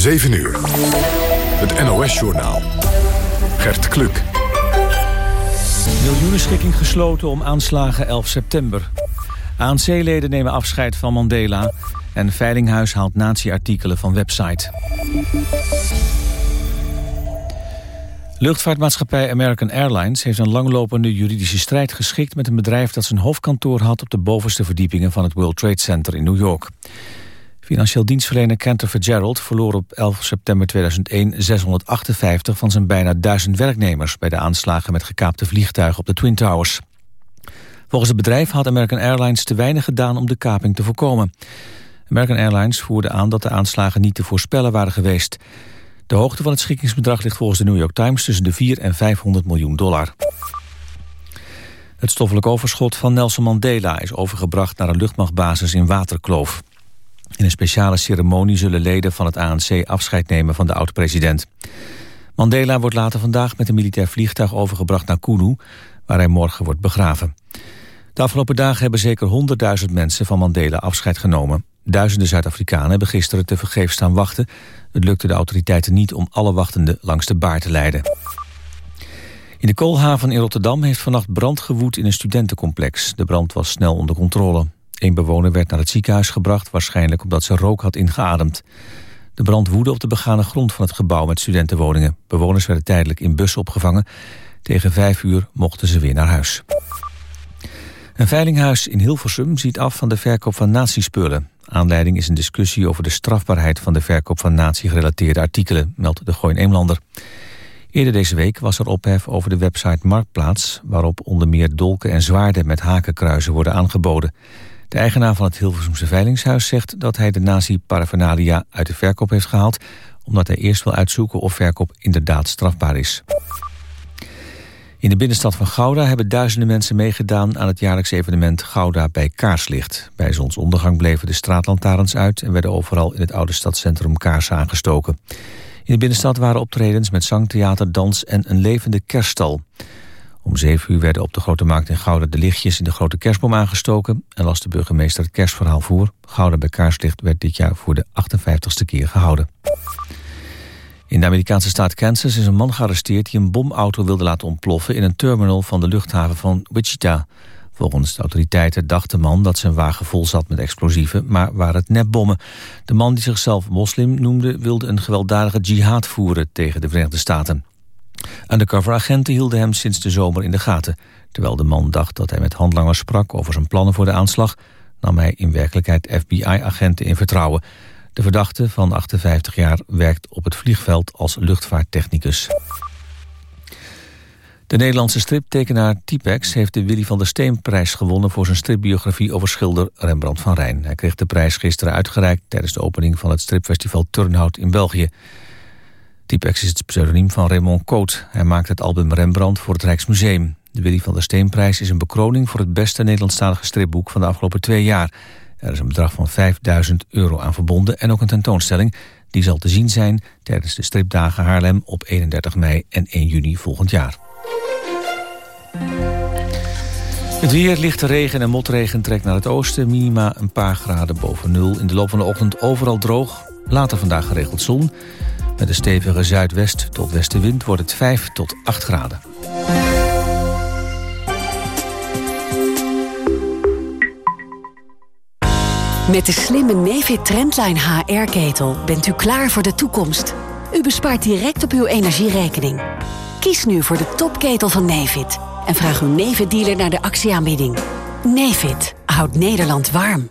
7 uur. Het NOS-journaal. Gert Kluk. Miljoenenschikking gesloten om aanslagen 11 september. ANC-leden nemen afscheid van Mandela... en Veilinghuis haalt nazi-artikelen van website. Luchtvaartmaatschappij American Airlines heeft een langlopende juridische strijd geschikt met een bedrijf dat zijn hoofdkantoor had op de bovenste verdiepingen van het World Trade Center in New York. Financieel dienstverlener Cantor Fitzgerald verloor op 11 september 2001 658 van zijn bijna 1000 werknemers bij de aanslagen met gekaapte vliegtuigen op de Twin Towers. Volgens het bedrijf had American Airlines te weinig gedaan om de kaping te voorkomen. American Airlines voerde aan dat de aanslagen niet te voorspellen waren geweest. De hoogte van het schikkingsbedrag ligt volgens de New York Times tussen de 4 en 500 miljoen dollar. Het stoffelijk overschot van Nelson Mandela is overgebracht naar een luchtmachtbasis in Waterkloof. In een speciale ceremonie zullen leden van het ANC afscheid nemen van de oud-president. Mandela wordt later vandaag met een militair vliegtuig overgebracht naar Kunu, waar hij morgen wordt begraven. De afgelopen dagen hebben zeker 100.000 mensen van Mandela afscheid genomen. Duizenden Zuid-Afrikanen hebben gisteren te vergeefs staan wachten. Het lukte de autoriteiten niet om alle wachtenden langs de baar te leiden. In de koolhaven in Rotterdam heeft vannacht brand gewoed in een studentencomplex. De brand was snel onder controle. Een bewoner werd naar het ziekenhuis gebracht, waarschijnlijk omdat ze rook had ingeademd. De brand woedde op de begane grond van het gebouw met studentenwoningen. Bewoners werden tijdelijk in bussen opgevangen. Tegen vijf uur mochten ze weer naar huis. Een veilinghuis in Hilversum ziet af van de verkoop van nazispullen. Aanleiding is een discussie over de strafbaarheid van de verkoop van nazi-gerelateerde artikelen, meldt de Gooi Eemlander. Eerder deze week was er ophef over de website Marktplaats, waarop onder meer dolken en zwaarden met hakenkruizen worden aangeboden. De eigenaar van het Hilversumse Veilingshuis zegt dat hij de nazi-paraphernalia uit de verkoop heeft gehaald, omdat hij eerst wil uitzoeken of verkoop inderdaad strafbaar is. In de binnenstad van Gouda hebben duizenden mensen meegedaan aan het jaarlijks evenement Gouda bij Kaarslicht. Bij zonsondergang bleven de straatlantaarns uit en werden overal in het oude stadscentrum kaarsen aangestoken. In de binnenstad waren optredens met zang, theater, dans en een levende kerststal. Om zeven uur werden op de Grote Markt in Gouda de lichtjes in de grote kerstboom aangestoken... en las de burgemeester het kerstverhaal voor. Gouda bij Kaarslicht werd dit jaar voor de 58ste keer gehouden. In de Amerikaanse staat Kansas is een man gearresteerd... die een bomauto wilde laten ontploffen in een terminal van de luchthaven van Wichita. Volgens de autoriteiten dacht de man dat zijn wagen vol zat met explosieven... maar waren het nepbommen. De man die zichzelf moslim noemde... wilde een gewelddadige jihad voeren tegen de Verenigde Staten. Undercover-agenten hielden hem sinds de zomer in de gaten. Terwijl de man dacht dat hij met handlangers sprak over zijn plannen voor de aanslag... nam hij in werkelijkheid FBI-agenten in vertrouwen. De verdachte van 58 jaar werkt op het vliegveld als luchtvaarttechnicus. De Nederlandse striptekenaar Typex heeft de Willy van der Steenprijs gewonnen... voor zijn stripbiografie over schilder Rembrandt van Rijn. Hij kreeg de prijs gisteren uitgereikt tijdens de opening van het stripfestival Turnhout in België. Typex is het pseudoniem van Raymond Coot. Hij maakt het album Rembrandt voor het Rijksmuseum. De Willy van der Steenprijs is een bekroning voor het beste Nederlandstalige stripboek van de afgelopen twee jaar. Er is een bedrag van 5000 euro aan verbonden en ook een tentoonstelling. Die zal te zien zijn tijdens de stripdagen Haarlem op 31 mei en 1 juni volgend jaar. Het weer, lichte regen en motregen trekt naar het oosten. Minima een paar graden boven nul. In de loop van de ochtend overal droog. Later vandaag geregeld zon. Met een stevige zuidwest tot westenwind wordt het 5 tot 8 graden. Met de slimme Nefit Trendline HR-ketel bent u klaar voor de toekomst. U bespaart direct op uw energierekening. Kies nu voor de topketel van Nefit en vraag uw Nefit-dealer naar de actieaanbieding. Nefit houdt Nederland warm.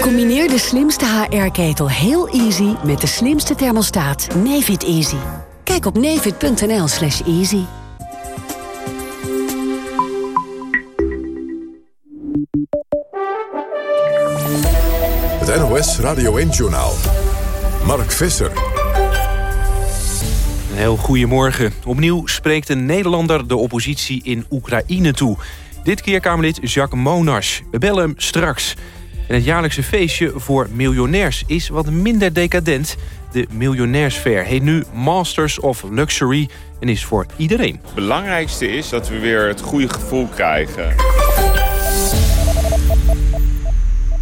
Combineer de slimste HR-ketel heel easy met de slimste thermostaat Nefit Easy. Kijk op nefit.nl slash easy. Het NOS Radio 1-journaal. Mark Visser. Een heel goedemorgen. Opnieuw spreekt een Nederlander de oppositie in Oekraïne toe. Dit keer Kamerlid Jacques Monas. We bellen hem straks. En het jaarlijkse feestje voor miljonairs is wat minder decadent. De miljonairsfair heet nu Masters of Luxury en is voor iedereen. Het belangrijkste is dat we weer het goede gevoel krijgen.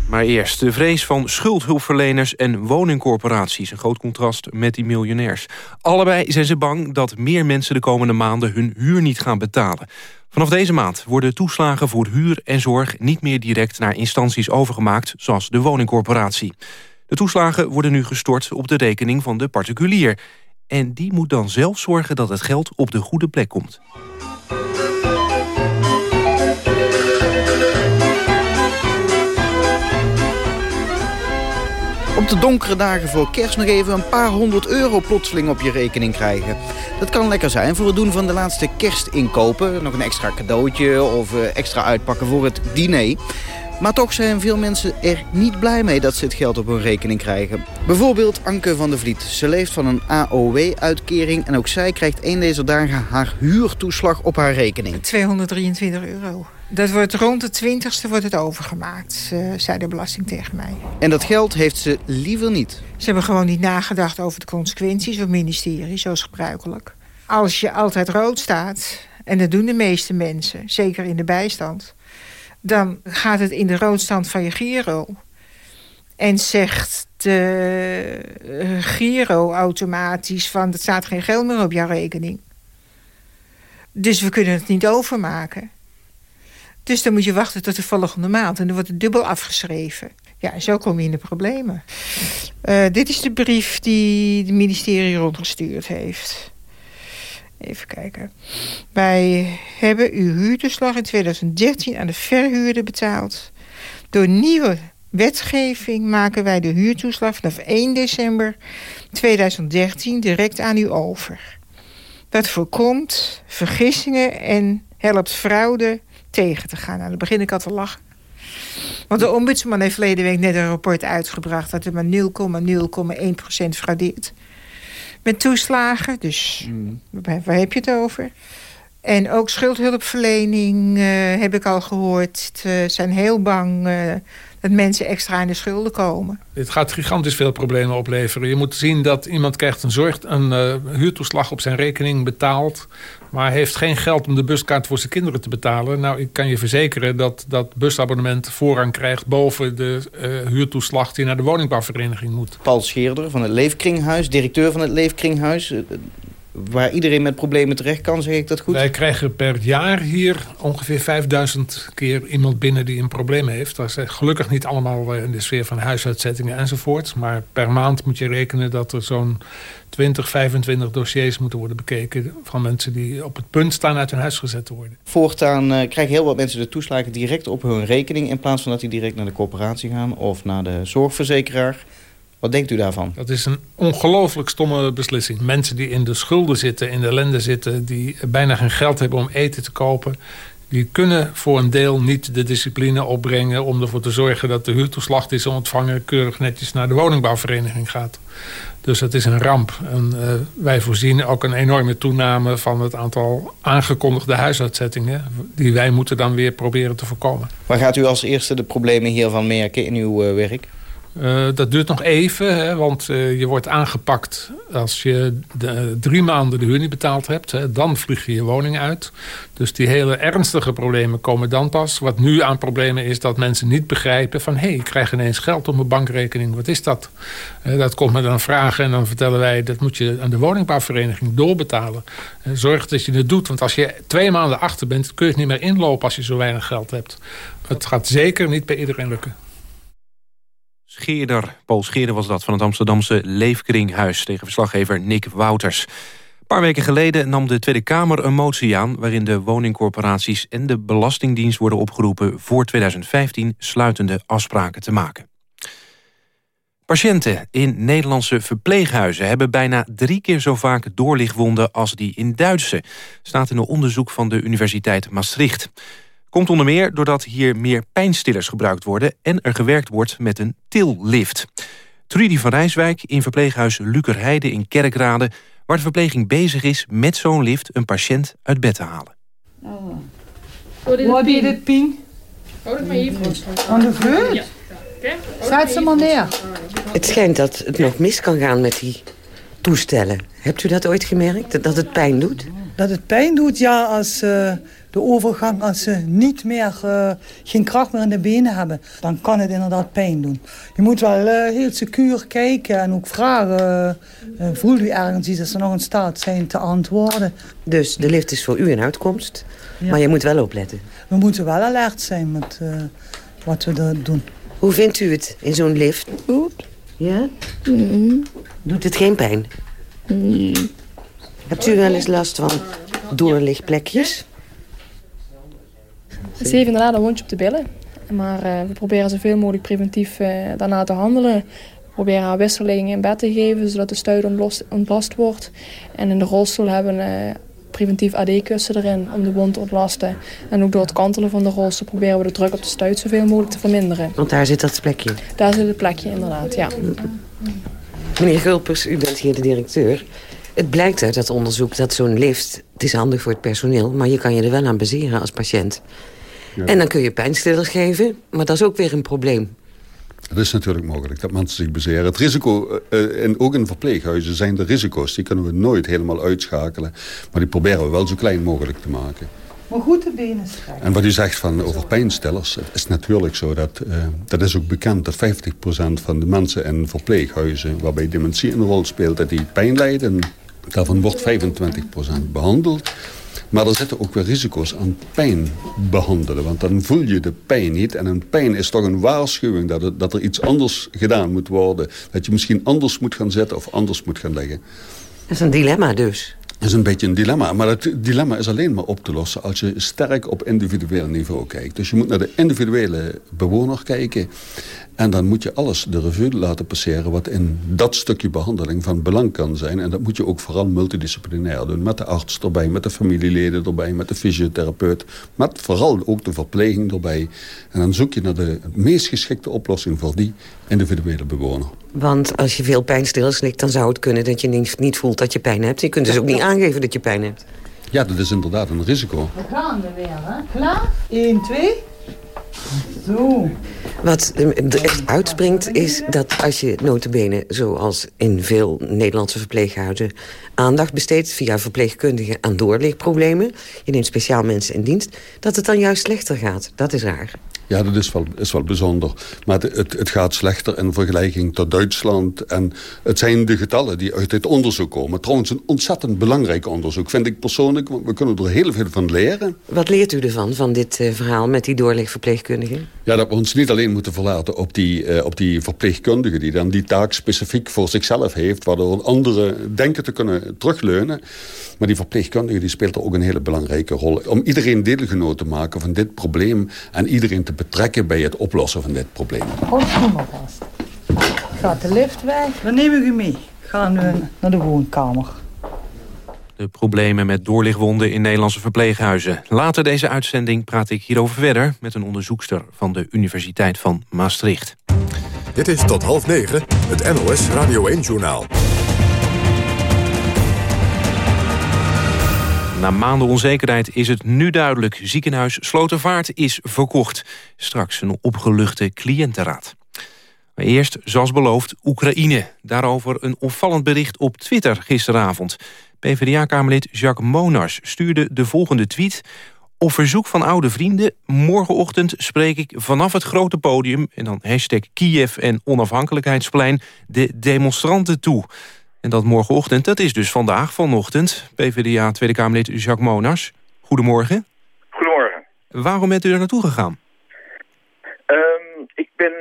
Maar eerst de vrees van schuldhulpverleners en woningcorporaties. Een groot contrast met die miljonairs. Allebei zijn ze bang dat meer mensen de komende maanden hun huur niet gaan betalen. Vanaf deze maand worden toeslagen voor huur en zorg... niet meer direct naar instanties overgemaakt, zoals de woningcorporatie. De toeslagen worden nu gestort op de rekening van de particulier. En die moet dan zelf zorgen dat het geld op de goede plek komt. De donkere dagen voor kerst nog even een paar honderd euro plotseling op je rekening krijgen. Dat kan lekker zijn voor het doen van de laatste kerstinkopen. Nog een extra cadeautje of eh, extra uitpakken voor het diner. Maar toch zijn veel mensen er niet blij mee dat ze het geld op hun rekening krijgen. Bijvoorbeeld Anke van der Vliet. Ze leeft van een AOW-uitkering en ook zij krijgt een deze dagen haar huurtoeslag op haar rekening. 223 euro. Dat wordt rond de 20ste wordt het overgemaakt, uh, zei de belasting tegen mij. En dat geld heeft ze liever niet. Ze hebben gewoon niet nagedacht over de consequenties van het ministerie, zoals gebruikelijk. Als je altijd rood staat, en dat doen de meeste mensen, zeker in de bijstand... dan gaat het in de roodstand van je Giro. En zegt de uh, Giro automatisch van... er staat geen geld meer op jouw rekening. Dus we kunnen het niet overmaken. Dus dan moet je wachten tot de volgende maand. En dan wordt het dubbel afgeschreven. Ja, zo kom je in de problemen. Uh, dit is de brief die het ministerie rondgestuurd heeft. Even kijken. Wij hebben uw huurtoeslag in 2013 aan de verhuurder betaald. Door nieuwe wetgeving maken wij de huurtoeslag vanaf 1 december 2013 direct aan u over. Dat voorkomt vergissingen en helpt fraude tegen te gaan. Nou, dan begin ik al te lachen. Want de ombudsman heeft verleden week net een rapport uitgebracht... dat er maar 0,0,1% fraudeert. Met toeslagen, dus mm. waar, waar, heb je het over? En ook schuldhulpverlening uh, heb ik al gehoord. Ze zijn heel bang uh, dat mensen extra in de schulden komen. Het gaat gigantisch veel problemen opleveren. Je moet zien dat iemand krijgt een, zorg, een uh, huurtoeslag op zijn rekening betaald... maar heeft geen geld om de buskaart voor zijn kinderen te betalen. Nou, ik kan je verzekeren dat dat busabonnement voorrang krijgt... boven de uh, huurtoeslag die naar de woningbouwvereniging moet. Paul Scheerder van het Leefkringhuis, directeur van het Leefkringhuis waar iedereen met problemen terecht kan, zeg ik dat goed? Wij krijgen per jaar hier ongeveer 5000 keer iemand binnen die een probleem heeft. Dat is gelukkig niet allemaal in de sfeer van huisuitzettingen enzovoort. Maar per maand moet je rekenen dat er zo'n 20, 25 dossiers moeten worden bekeken... van mensen die op het punt staan uit hun huis gezet te worden. Voortaan uh, krijgen heel wat mensen de toeslagen direct op hun rekening... in plaats van dat die direct naar de corporatie gaan of naar de zorgverzekeraar... Wat denkt u daarvan? Dat is een ongelooflijk stomme beslissing. Mensen die in de schulden zitten, in de ellende zitten... die bijna geen geld hebben om eten te kopen... die kunnen voor een deel niet de discipline opbrengen... om ervoor te zorgen dat de huurtoeslag die ze ontvangen... keurig netjes naar de woningbouwvereniging gaat. Dus het is een ramp. En uh, wij voorzien ook een enorme toename van het aantal aangekondigde huisuitzettingen... die wij moeten dan weer proberen te voorkomen. Waar gaat u als eerste de problemen hiervan merken in uw uh, werk? Uh, dat duurt nog even, hè, want uh, je wordt aangepakt als je de, drie maanden de huur niet betaald hebt. Hè, dan vlieg je je woning uit. Dus die hele ernstige problemen komen dan pas. Wat nu aan problemen is dat mensen niet begrijpen van... hé, hey, ik krijg ineens geld op mijn bankrekening, wat is dat? Uh, dat komt me dan vragen en dan vertellen wij... dat moet je aan de woningbouwvereniging doorbetalen. zorg dat je het doet, want als je twee maanden achter bent... kun je het niet meer inlopen als je zo weinig geld hebt. Het gaat zeker niet bij iedereen lukken. Scheerder, Paul Scheerder was dat van het Amsterdamse Leefkringhuis... tegen verslaggever Nick Wouters. Een paar weken geleden nam de Tweede Kamer een motie aan... waarin de woningcorporaties en de Belastingdienst worden opgeroepen... voor 2015 sluitende afspraken te maken. Patiënten in Nederlandse verpleeghuizen hebben bijna drie keer zo vaak doorlichtwonden als die in Duitse. Staat in een onderzoek van de Universiteit Maastricht. Komt onder meer doordat hier meer pijnstillers gebruikt worden... en er gewerkt wordt met een tillift. Trudy van Rijswijk in verpleeghuis Lucerheide in Kerkrade... waar de verpleging bezig is met zo'n lift een patiënt uit bed te halen. Waar die dit ping? Houd het maar hier Aan de vloer? Zet ze maar neer. Het schijnt dat het nog mis kan gaan met die toestellen. Hebt u dat ooit gemerkt, dat het pijn doet? Dat het pijn doet, ja, als uh, de overgang, als ze niet meer, uh, geen kracht meer in de benen hebben, dan kan het inderdaad pijn doen. Je moet wel uh, heel secuur kijken en ook vragen, voelt u ergens iets dat ze nog in staat zijn te antwoorden. Dus de lift is voor u een uitkomst, ja. maar je moet wel opletten. We moeten wel alert zijn met wat we doen. Hoe vindt u het in zo'n lift? Goed. Ja? Mm. Doet het geen pijn? Mm. Hebt u wel eens last van doorlichtplekjes? Ze heeft inderdaad een wondje op de billen. Maar uh, we proberen zoveel mogelijk preventief uh, daarna te handelen. We proberen haar wisseling in bed te geven, zodat de stuit ontlast wordt. En in de rolstoel hebben we uh, preventief AD-kussen erin om de wond te ontlasten. En ook door het kantelen van de rolstoel proberen we de druk op de stuit zoveel mogelijk te verminderen. Want daar zit dat plekje? Daar zit het plekje, inderdaad, ja. Meneer Gulpers, u bent hier de directeur. Het blijkt uit dat onderzoek dat zo'n lift... het is handig voor het personeel, maar je kan je er wel aan baseren als patiënt. Ja. En dan kun je pijnstillers geven, maar dat is ook weer een probleem. Het is natuurlijk mogelijk dat mensen zich bezeren. Het risico, uh, en ook in verpleeghuizen zijn de risico's... die kunnen we nooit helemaal uitschakelen. Maar die proberen we wel zo klein mogelijk te maken. Maar goed de benen strijken. En wat u zegt van over pijnstillers, het is natuurlijk zo dat, uh, dat is ook bekend dat 50% van de mensen in verpleeghuizen waarbij dementie een rol speelt, dat die pijn lijden. Daarvan wordt 25% behandeld. Maar er zitten ook weer risico's aan pijn behandelen. Want dan voel je de pijn niet. En een pijn is toch een waarschuwing dat, het, dat er iets anders gedaan moet worden. Dat je misschien anders moet gaan zetten of anders moet gaan leggen. Dat is een dilemma dus. Dat is een beetje een dilemma. Maar het dilemma is alleen maar op te lossen als je sterk op individueel niveau kijkt. Dus je moet naar de individuele bewoner kijken. En dan moet je alles de revue laten passeren wat in dat stukje behandeling van belang kan zijn. En dat moet je ook vooral multidisciplinair doen. Met de arts erbij, met de familieleden erbij, met de fysiotherapeut. Met vooral ook de verpleging erbij. En dan zoek je naar de meest geschikte oplossing voor die individuele bewoner. Want als je veel pijnstillers slikt, dan zou het kunnen dat je niet voelt dat je pijn hebt. Je kunt dus ook niet aangeven dat je pijn hebt. Ja, dat is inderdaad een risico. We gaan er weer, hè? Klaar? 1, 2... Wat er echt uitspringt is dat als je notabene, zoals in veel Nederlandse verpleeghuizen... aandacht besteedt via verpleegkundigen aan doorleegproblemen... je neemt speciaal mensen in dienst, dat het dan juist slechter gaat. Dat is raar. Ja, dat is wel, is wel bijzonder. Maar het, het gaat slechter in vergelijking tot Duitsland. En het zijn de getallen die uit dit onderzoek komen. Trouwens, een ontzettend belangrijk onderzoek, vind ik persoonlijk. Want we kunnen er heel veel van leren. Wat leert u ervan, van dit uh, verhaal met die doorleegverpleegkundigen? Ja, dat we ons niet alleen moeten verlaten op die, uh, op die verpleegkundige... die dan die taak specifiek voor zichzelf heeft... waardoor anderen denken te kunnen terugleunen. Maar die verpleegkundige die speelt er ook een hele belangrijke rol. Om iedereen deelgenoot te maken van dit probleem... en iedereen te betrekken bij het oplossen van dit probleem. Kom maar vast. Gaat de lift weg? Dan nemen we u mee. Gaan we naar de woonkamer. De problemen met doorlichtwonden in Nederlandse verpleeghuizen. Later deze uitzending praat ik hierover verder... met een onderzoekster van de Universiteit van Maastricht. Dit is tot half negen, het NOS Radio 1-journaal. Na maanden onzekerheid is het nu duidelijk. Ziekenhuis Slotervaart is verkocht. Straks een opgeluchte cliëntenraad. Maar eerst, zoals beloofd, Oekraïne. Daarover een opvallend bericht op Twitter gisteravond. PvdA-kamerlid Jacques Monars stuurde de volgende tweet... Op verzoek van oude vrienden, morgenochtend spreek ik vanaf het grote podium... en dan hashtag Kiev en onafhankelijkheidsplein de demonstranten toe... En dat morgenochtend, dat is dus vandaag, vanochtend. PvdA Tweede Kamerlid Jacques Monas. Goedemorgen. Goedemorgen. Waarom bent u er naartoe gegaan? Um, ik ben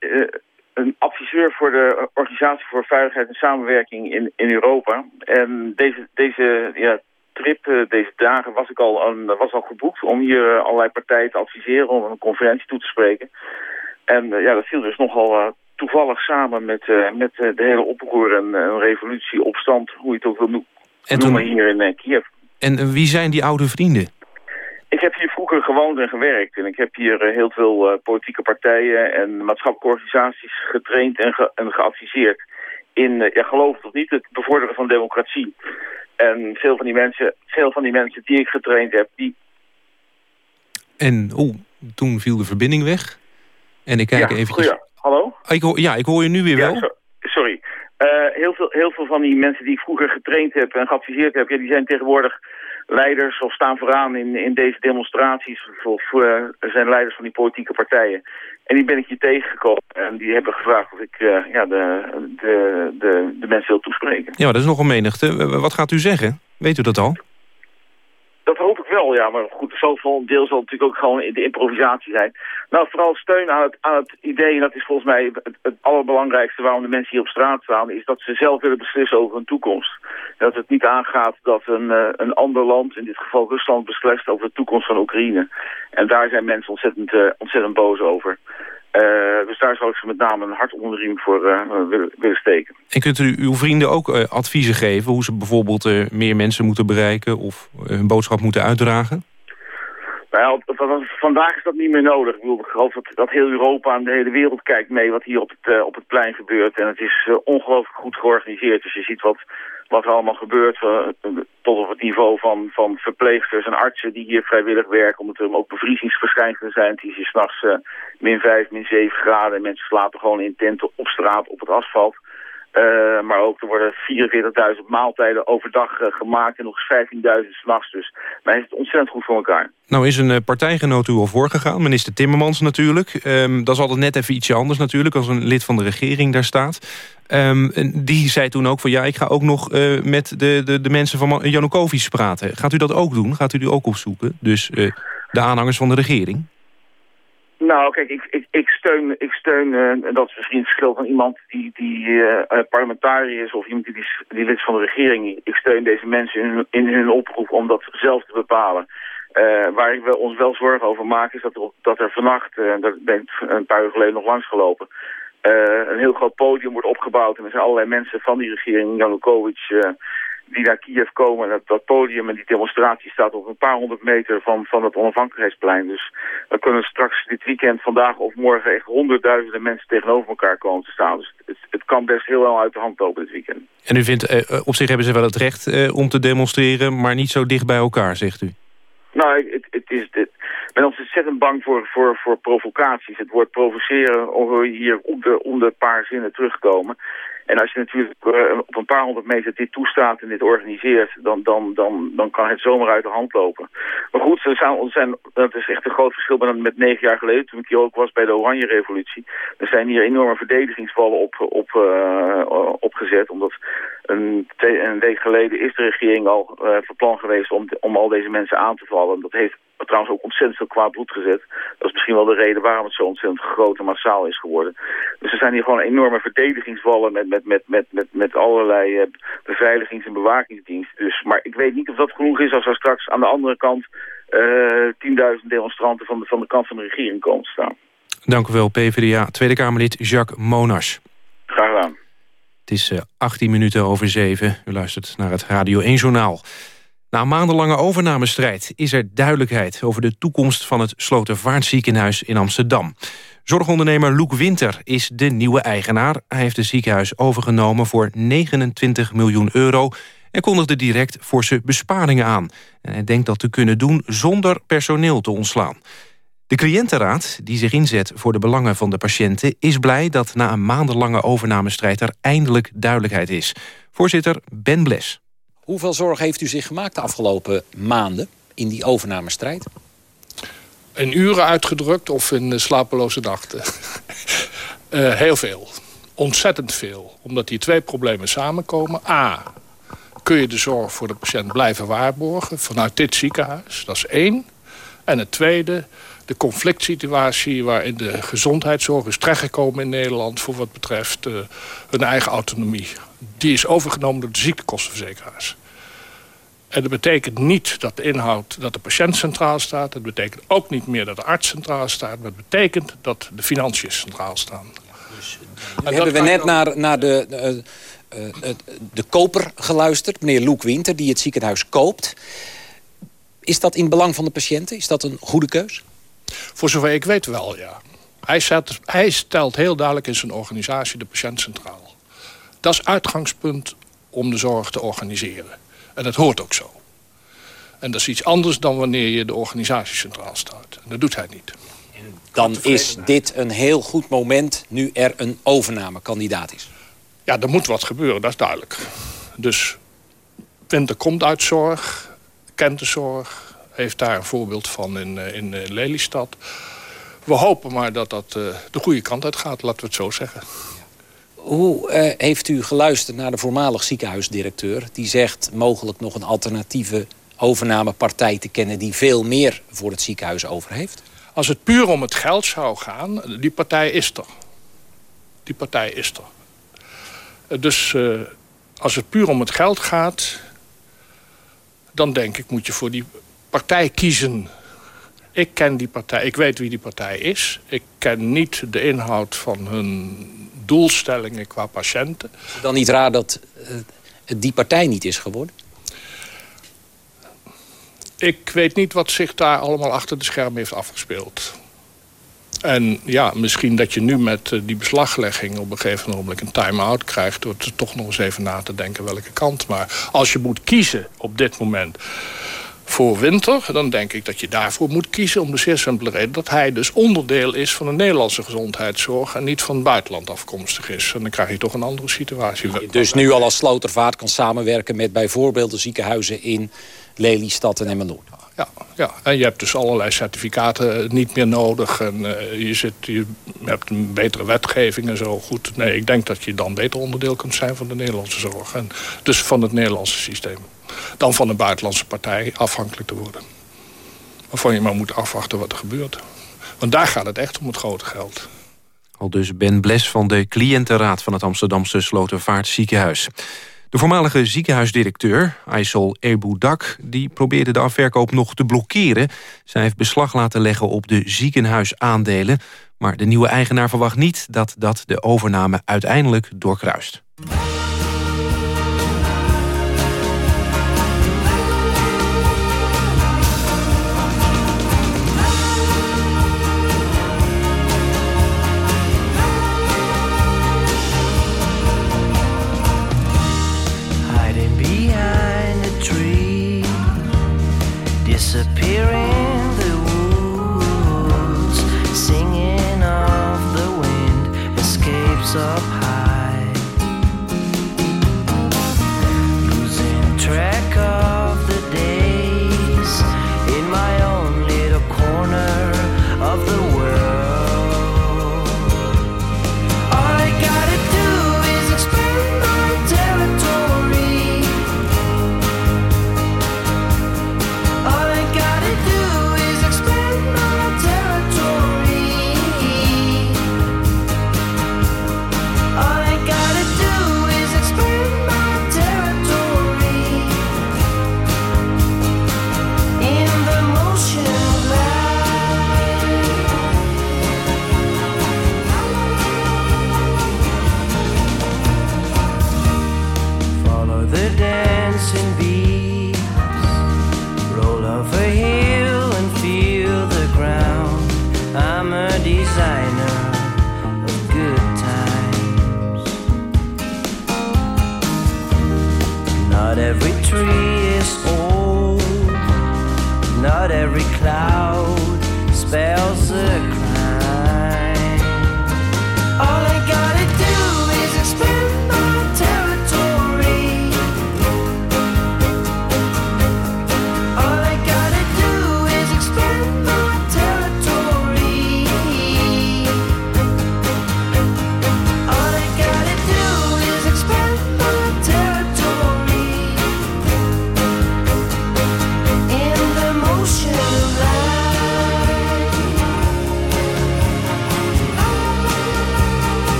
uh, een adviseur voor de Organisatie voor Veiligheid en Samenwerking in, in Europa. En deze, deze ja, trip, uh, deze dagen, was ik al, um, was al geboekt om hier allerlei partijen te adviseren om een conferentie toe te spreken. En ja, dat viel dus nogal toevallig samen met, uh, met uh, de hele oproer en uh, revolutie, opstand, hoe je het ook wil no en noemen hier in Kiev. En wie zijn die oude vrienden? Ik heb hier vroeger gewoond en gewerkt. En ik heb hier heel veel politieke partijen en maatschappelijke organisaties getraind en, ge en geadviseerd. in, ja, geloof het of niet, het bevorderen van democratie. En veel van die mensen, veel van die mensen die ik getraind heb, die... En oeh, toen viel de verbinding weg. En ik kijk ja, even. goeie- Hallo? Ik hoor, ja, ik hoor je nu weer Ja, wel. so- sorry. Eh, heel, veel, heel veel van die mensen die ik vroeger getraind heb en geadviseerd heb... Ja, die zijn tegenwoordig leiders of staan vooraan in, in deze demonstraties... of eh, zijn leiders van die politieke partijen. En die ben ik hier tegengekomen en die hebben gevraagd of ik eh, ja, de, de, de, de mensen wil toespreken. Ja, maar dat is nogal menigte. Eh, Wat gaat u zeggen? Weet u dat al? Dat hoop ik wel, ja. Maar goed, zoveel deel zal natuurlijk ook gewoon de improvisatie zijn. Nou, vooral steun aan het, aan het idee, en dat is volgens mij het, het allerbelangrijkste waarom de mensen hier op straat staan, is dat ze zelf willen beslissen over hun toekomst. Dat het niet aangaat dat een, eh, een ander land, in dit geval Rusland, beslist over de toekomst van Oekraïne. En daar zijn mensen ontzettend, eh, ontzettend boos over. Eh, dus daar zou ik ze met name een hart onder de riem voor eh, willen, willen steken. En kunt u uw vrienden ook eh, adviezen geven... hoe ze bijvoorbeeld meer mensen moeten bereiken... of hun boodschap moeten uitdragen? Nou ja, vandaag is dat niet meer nodig. Ik, bedoel, ik geloof dat, dat heel Europa en de hele wereld kijkt mee wat hier op het, op het plein gebeurt. En het is ongelooflijk goed georganiseerd. Dus je ziet wat, wat er allemaal gebeurt. eh, tot op het niveau van, van verpleegsters en artsen die hier vrijwillig werken. Omdat er ook bevriezingsverschijnselen zijn. Het is hier s'nachts eh min 5, min 7 graden. En mensen slapen gewoon in tenten op straat, op het asfalt. Eh, maar ook er worden 44.000 maaltijden overdag eh, gemaakt en nog eens 15.000 s'nachts. Dus men heeft het ontzettend goed voor elkaar. Nou is een eh, partijgenoot u al voorgegaan, minister Timmermans natuurlijk. Ehm, dat is altijd net even ietsje anders natuurlijk... als een lid van de regering daar staat. Ehm, die zei toen ook van ja, ik ga ook nog met de, de, de mensen van Janukovic praten. Gaat u dat ook doen? Gaat u die ook opzoeken? Dus de aanhangers van de regering? Nou, kijk, ik, ik, ik steun, ik steun eh, en dat is misschien het verschil van iemand die, die eh, eh, parlementariër is of iemand die, die, lid van de regering. Ik steun deze mensen in, in hun oproep om dat zelf te bepalen. Waar we ons wel zorgen over maken is dat er, dat er vannacht, eh daar ben ik een paar uur geleden nog langsgelopen, een heel groot podium wordt opgebouwd. En er zijn allerlei mensen van die regering, Janukovic, die naar Kiev komen. En dat, dat podium en die demonstratie staat op een paar honderd meter van, van het onafhankelijkheidsplein. Dus dan kunnen straks dit weekend, vandaag of morgen, echt honderdduizenden mensen tegenover elkaar komen te staan. Dus het, het kan best heel wel uit de hand lopen dit weekend. En u vindt, eh, op zich hebben ze wel het recht eh, om te demonstreren... maar niet zo dicht bij elkaar, zegt u? Nou, het, het is, het, ik ben ontzettend bang voor, voor, voor provocaties. Het woord provoceren je hier om de, om de paar zinnen terugkomen. En als je natuurlijk eh, op een paar honderd meter dit toestaat en dit organiseert, dan, dan, dan, dan kan het zomaar uit de hand lopen. Maar goed, er zijn, dat is echt een groot verschil met, met negen jaar geleden, toen ik hier ook was bij de Oranje Revolutie. Er zijn hier enorme verdedigingsvallen op, op, eh, opgezet, omdat een, een week geleden is de regering al eh van plan geweest om, om al deze mensen aan te vallen. Dat heeft trouwens ook ontzettend veel kwaad bloed gezet. Dat is misschien wel de reden waarom het zo ontzettend groot en massaal is geworden. Dus er zijn hier gewoon enorme verdedigingsvallen met, met, met, met, met, met allerlei eh, beveiligings- en bewakingsdiensten. Dus, maar ik weet niet of dat genoeg is als er straks aan de andere kant eh 10.000 demonstranten van de, van de kant van de regering komen staan. Dank u wel, PvdA Tweede Kamerlid Jacques Monas. Graag gedaan. Het is eh, 18 minuten over 7. U luistert naar het Radio 1 Journaal. Na maandenlange overnamestrijd is er duidelijkheid... over de toekomst van het Slotervaartziekenhuis in Amsterdam. Zorgondernemer Loek Winter is de nieuwe eigenaar. Hij heeft het ziekenhuis overgenomen voor 29 miljoen euro... en kondigde direct forse besparingen aan. En hij denkt dat te kunnen doen zonder personeel te ontslaan. De cliëntenraad, die zich inzet voor de belangen van de patiënten... is blij dat na een maandenlange overnamestrijd er eindelijk duidelijkheid is. Voorzitter Ben Bles. Hoeveel zorg heeft u zich gemaakt de afgelopen maanden in die overnamestrijd? In uren uitgedrukt of in eh, slapeloze nachten? Eh, heel veel. Ontzettend veel. Omdat die twee problemen samenkomen. A, kun je de zorg voor de patiënt blijven waarborgen vanuit dit ziekenhuis? Dat is één. En het tweede, de conflict situatie waarin de gezondheidszorg is terechtgekomen in Nederland... voor wat betreft uh, hun eigen autonomie. Die is overgenomen door de ziektekostenverzekeraars. En dat betekent niet dat de inhoud dat de patiënt centraal staat. Het betekent ook niet meer dat de arts centraal staat. Maar het betekent dat de financiën centraal staan. Dus, nu hebben we net naar, naar de, uh, uh, de koper geluisterd. Meneer Loek Winter, die het ziekenhuis koopt. Is dat in belang van de patiënten? Is dat een goede keus? Voor zover ik weet wel, ja. Hij, zet, hij stelt heel duidelijk in zijn organisatie de patiënt centraal. Dat is uitgangspunt om de zorg te organiseren. En dat hoort ook zo. En dat is iets anders dan wanneer je de organisatie centraal staat. En dat doet hij niet. Dan is dit een heel goed moment nu er een overnamekandidaat is. Ja, er moet wat gebeuren, dat is duidelijk. Dus Winter komt uit zorg, kent de zorg... heeft daar een voorbeeld van in, eh, in eh, Lelystad. We hopen maar dat dat uh, de goede kant uit gaat, laten we het zo zeggen. Hoe uh, heeft u geluisterd naar de voormalig ziekenhuisdirecteur... die zegt mogelijk nog een alternatieve overnamepartij te kennen... die veel meer voor het ziekenhuis over heeft? Als het puur om het geld zou gaan, die partij is er. Die partij is er. Dus uh, als het puur om het geld gaat... dan denk ik moet je voor die partij kiezen. Ik ken die partij, ik weet wie die partij is. Ik ken niet de inhoud van hun doelstellingen qua patiënten. Dan niet raar dat uh, die partij niet is geworden? Ik weet niet wat zich daar allemaal achter de schermen heeft afgespeeld. En ja, misschien dat je nu met uh, die beslaglegging op een gegeven moment een time-out krijgt... door er toch nog eens even na te denken welke kant. Maar als je moet kiezen op dit moment voor winter... dan denk ik dat je daarvoor moet kiezen om de zeer simpele reden... dat hij dus onderdeel is van de Nederlandse gezondheidszorg... en niet van het buitenland afkomstig is. En dan krijg je toch een andere situatie. Je dus nu al als slotervaart kan samenwerken met bijvoorbeeld de ziekenhuizen in Lelystad en Emmeloord. Ja, ja, en je hebt dus allerlei certificaten niet meer nodig. En uh, je, zit, je hebt een betere wetgeving en zo. Goed, nee, ik denk dat je dan beter onderdeel kunt zijn van de Nederlandse zorg. En dus van het Nederlandse systeem. Dan van een buitenlandse partij afhankelijk te worden. Waarvan je maar moet afwachten wat er gebeurt. Want daar gaat het echt om het grote geld. Al dus Ben Bles van de cliëntenraad van het Amsterdamse Slotervaartziekenhuis. De voormalige ziekenhuisdirecteur, Aysel Eboudak... die probeerde de afverkoop nog te blokkeren. Zij heeft beslag laten leggen op de ziekenhuisaandelen. Maar de nieuwe eigenaar verwacht niet dat dat de overname uiteindelijk doorkruist.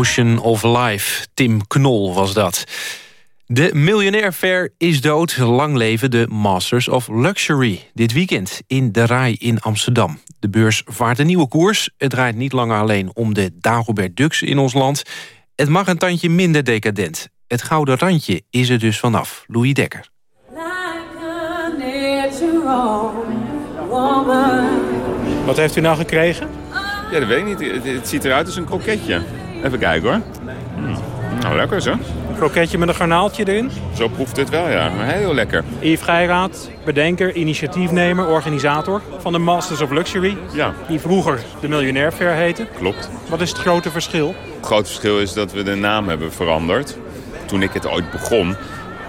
Motion of Life, Tim Knol was dat. De Miljonair Fair is dood. Lang leven de Masters of Luxury. Dit weekend in de Rai in Amsterdam. De beurs vaart een nieuwe koers. Het draait niet langer alleen om de Dagobert Ducks in ons land. Het mag een tandje minder decadent. Het gouden randje is er dus vanaf. Louis Dekker. Wat heeft u nou gekregen? Ja, dat weet ik niet. Het, het ziet eruit als een kroketje. Even kijken hoor. Nou, lekker zo. Een kroketje met een garnaaltje erin? Zo proeft het wel, ja. Heel lekker. Yves Geiraat, bedenker, initiatiefnemer, organisator van de Masters of Luxury. Ja. Die vroeger de Miljonair Fair heette. Klopt. Wat is het grote verschil? Het grote verschil is dat we de naam hebben veranderd. Toen ik het ooit begon,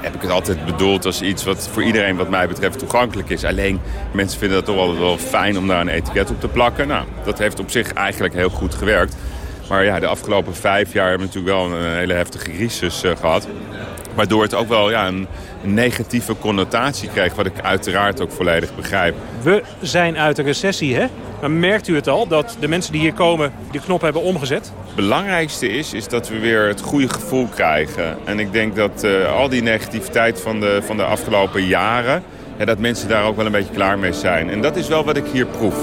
heb ik het altijd bedoeld als iets wat voor iedereen wat mij betreft toegankelijk is. Alleen mensen vinden het toch altijd wel fijn om daar een etiket op te plakken. Nou, dat heeft op zich eigenlijk heel goed gewerkt. Maar ja, de afgelopen vijf jaar hebben we natuurlijk wel een hele heftige crisis eh, gehad. Waardoor het ook wel ja, een, negatieve connotatie kreeg, wat ik uiteraard ook volledig begrijp. We zijn uit de recessie, hè? Maar merkt u het al, dat de mensen die hier komen de knop hebben omgezet? Het belangrijkste is, is dat we weer het goede gevoel krijgen. En ik denk dat eh, al die negativiteit van de, van de afgelopen jaren... Ja, dat mensen daar ook wel een beetje klaar mee zijn. En dat is wel wat ik hier proef.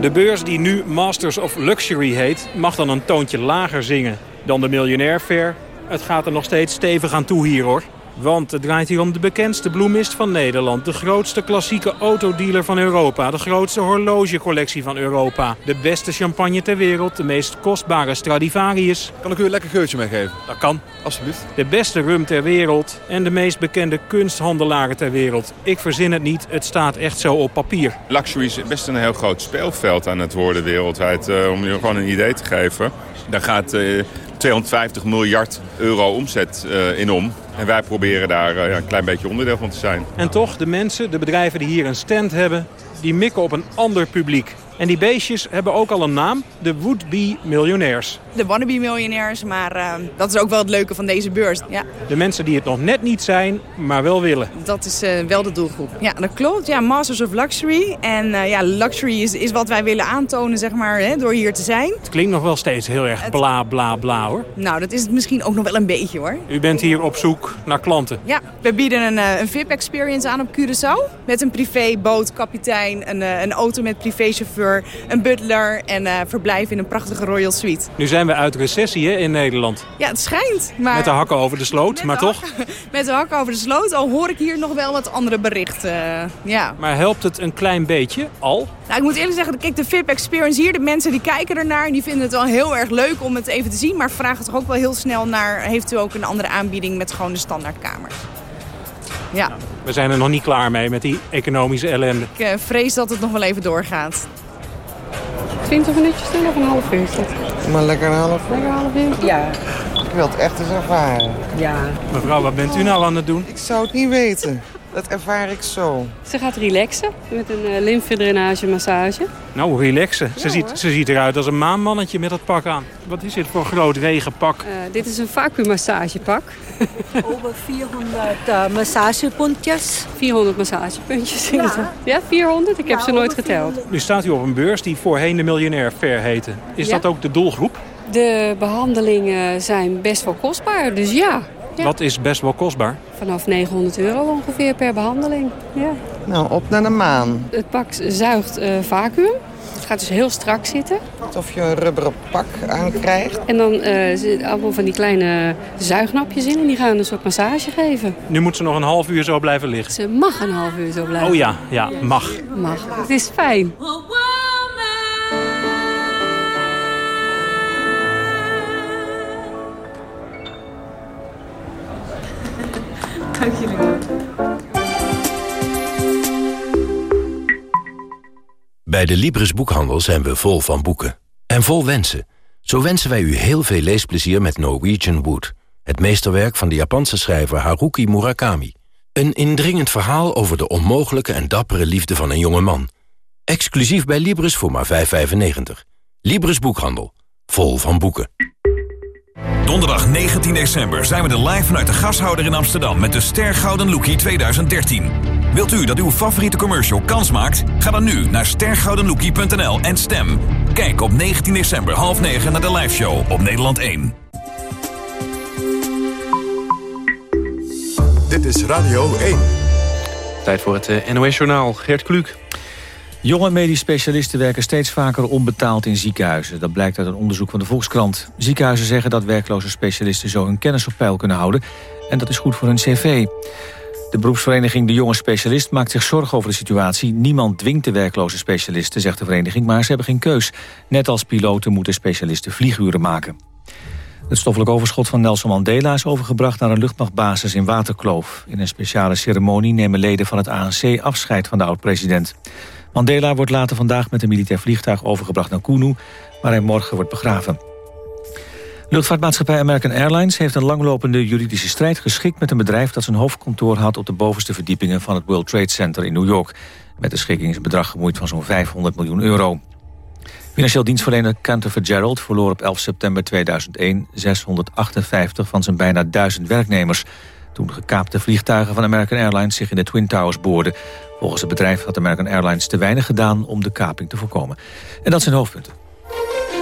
De beurs die nu Masters of Luxury heet... mag dan een toontje lager zingen dan de Miljonair Fair. Het gaat er nog steeds stevig aan toe hier, hoor. Want het draait hier om de bekendste bloemist van Nederland. De grootste klassieke autodealer van Europa. De grootste horlogecollectie van Europa. De beste champagne ter wereld. De meest kostbare Stradivarius. Kan ik u een lekker geurtje meegeven? Dat kan. Alsjeblieft. De beste rum ter wereld. En de meest bekende kunsthandelaren ter wereld. Ik verzin het niet. Het staat echt zo op papier. Luxury is best een heel groot speelveld aan het worden wereldwijd. eh, om je gewoon een idee te geven. Daar gaat eh, 250 miljard euro omzet eh, in om. En wij proberen daar eh, een klein beetje onderdeel van te zijn. En toch, de mensen, de bedrijven die hier een stand hebben... die mikken op een ander publiek. En die beestjes hebben ook al een naam. De would-be miljonairs. De wannabe-miljonairs, maar eh, dat is ook wel het leuke van deze beurs. Ja, De mensen die het nog net niet zijn, maar wel willen. dat is eh, wel de doelgroep. Ja, dat klopt. Ja, Masters of Luxury. En eh, ja, luxury is, is wat wij willen aantonen, zeg maar, hè, door hier te zijn. Het klinkt nog wel steeds heel erg bla bla bla hoor. Nou, dat is het misschien ook nog wel een beetje, hoor. U bent hier op zoek naar klanten. Ja, we bieden een, een VIP-experience aan op Curaçao. Met een privéboot-kapitein, een, eh, een auto met privéchauffeur, een butler en eh, verblijf in een prachtige Royal Suite. Nu zijn we uit recessie hè, in Nederland. Ja, het schijnt. Maar Met de hakken over de sloot, maar toch? met de hakken over de sloot, al hoor ik hier nog wel wat andere berichten. eh, ja. Maar helpt het een klein beetje al? Nou, ik moet eerlijk zeggen, kijk, de VIP-experience hier, de mensen die kijken ernaar, die vinden het wel heel erg leuk om het even te zien. Maar vragen toch ook wel heel snel naar, heeft u ook een andere aanbieding met gewoon de standaardkamers? Ja, We zijn er nog niet klaar mee met die economische ellende. ik eh, vrees dat het nog wel even doorgaat. 20 minuutjes doen of een half uurtje? Maar lekker een half Lekker een half uurtje? Ja. Ik wil het echt eens ervaren. Ja. Mevrouw, wat bent u nou aan het doen? Ik zou het niet weten. Dat ervaar ik zo. Ze gaat relaxen met een uh, lymfedrainage massage. Nou, relaxen. Ze, Ja, ziet, hoor. ze ziet eruit als een maanmannetje met dat pak aan. Wat is dit voor een groot regenpak? Eh, dit is een vacuummassagepak. Over 400 uh, massagepuntjes. 400 massagepuntjes. Ja. Ja, ja 400? Ik heb Ja, ze nooit geteld. Nu staat u op een beurs die voorheen de Miljonair Fair heette. Is Ja. dat ook de doelgroep? De behandelingen zijn best wel kostbaar, dus ja. Ja. Wat is best wel kostbaar? Vanaf 900 euro ongeveer per behandeling. Ja. Nou, op naar de maan. Het pak zuigt eh, vacuüm. Het gaat dus heel strak zitten. Alsof je een rubberen pak aankrijgt. En dan eh zitten allemaal van die kleine zuignapjes in en die gaan een soort massage geven. Nu moet ze nog een half uur zo blijven liggen. Ze mag een half uur zo blijven. Oh ja, ja, mag. Mag. Het is fijn. Dank jullie wel. Bij de Libris Boekhandel zijn we vol van boeken. En vol wensen. Zo wensen wij u heel veel leesplezier met Norwegian Wood. Het meesterwerk van de Japanse schrijver Haruki Murakami. Een indringend verhaal over de onmogelijke en dappere liefde van een jonge man. Exclusief bij Libris voor maar 5,95. Libris Boekhandel. Vol van boeken. Donderdag 19 december zijn we er live vanuit de gashouder in Amsterdam... met de Ster Gouden Lookie 2013. Wilt u dat uw favoriete commercial kans maakt? Ga dan nu naar stergoudenlookie.nl en stem. Kijk op 19 december half 9 naar de liveshow op Nederland 1. Dit is Radio 1. Tijd voor het eh, NOS-journaal. Gert Kluk. Jonge medisch specialisten werken steeds vaker onbetaald in ziekenhuizen. Dat blijkt uit een onderzoek van de Volkskrant. Ziekenhuizen zeggen dat werkloze specialisten zo hun kennis op peil kunnen houden. En dat is goed voor hun cv. De beroepsvereniging De Jonge Specialist maakt zich zorgen over de situatie. Niemand dwingt de werkloze specialisten, zegt de vereniging, maar ze hebben geen keus. Net als piloten moeten specialisten vlieguren maken. Het stoffelijk overschot van Nelson Mandela is overgebracht naar een luchtmachtbasis in Waterkloof. In een speciale ceremonie nemen leden van het ANC afscheid van de oud-president. Mandela wordt later vandaag met een militair vliegtuig overgebracht naar Kunu, waar hij morgen wordt begraven. Luchtvaartmaatschappij American Airlines heeft een langlopende juridische strijd geschikt met een bedrijf dat zijn hoofdkantoor had op de bovenste verdiepingen van het World Trade Center in New York. Met de een bedrag gemoeid van zo'n 500 miljoen euro. Financieel dienstverlener Cantor Fitzgerald verloor op 11 september 2001 658 van zijn bijna 1000 werknemers. Toen gekaapte vliegtuigen van American Airlines zich in de Twin Towers boorden. Volgens het bedrijf had American Airlines te weinig gedaan om de kaping te voorkomen. En dat zijn hoofdpunten.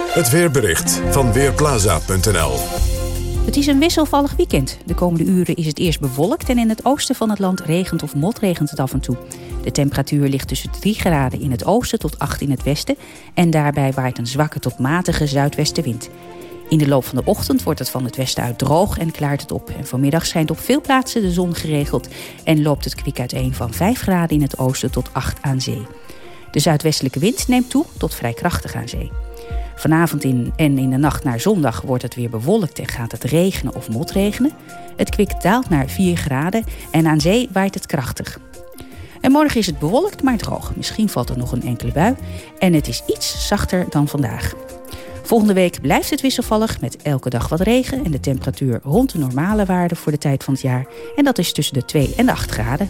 Het weerbericht van Weerplaza.nl Het is een wisselvallig weekend. De komende uren is het eerst bewolkt en in het oosten van het land regent of motregent het af en toe. De temperatuur ligt tussen 3 graden in het oosten tot 8 in het westen en daarbij waait een zwakke tot matige zuidwestenwind. In de loop van de ochtend wordt het van het westen uit droog en klaart het op. En vanmiddag schijnt op veel plaatsen de zon geregeld en loopt het kwik uiteen van 5 graden in het oosten tot 8 aan zee. De zuidwestelijke wind neemt toe tot vrij krachtig aan zee. Vanavond in, en in de nacht naar zondag wordt het weer bewolkt en gaat het regenen of motregenen. Het kwik daalt naar 4 graden en aan zee waait het krachtig. En morgen is het bewolkt, maar droog. Misschien valt er nog een enkele bui. En het is iets zachter dan vandaag. Volgende week blijft het wisselvallig met elke dag wat regen... en de temperatuur rond de normale waarde voor de tijd van het jaar. En dat is tussen de 2 en de 8 graden.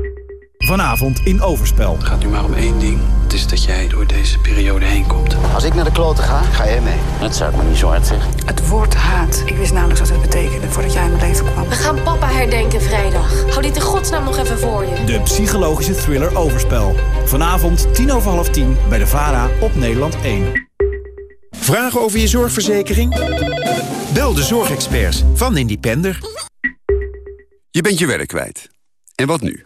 Vanavond in Overspel. Het gaat nu maar om één ding. Het is dat jij door deze periode heen komt. Als ik naar de kloten ga, ga jij mee. Dat zou ik maar niet zo hard zeggen. Het woord haat. Ik wist namelijk wat het betekende voordat jij in mijn leven kwam. We gaan papa herdenken vrijdag. Hou dit in godsnaam nog even voor je. De psychologische thriller Overspel. Vanavond tien over half tien bij de VARA op Nederland 1. Vragen over je zorgverzekering? Bel de zorgexperts van Independer. Je bent je werk kwijt. En wat nu?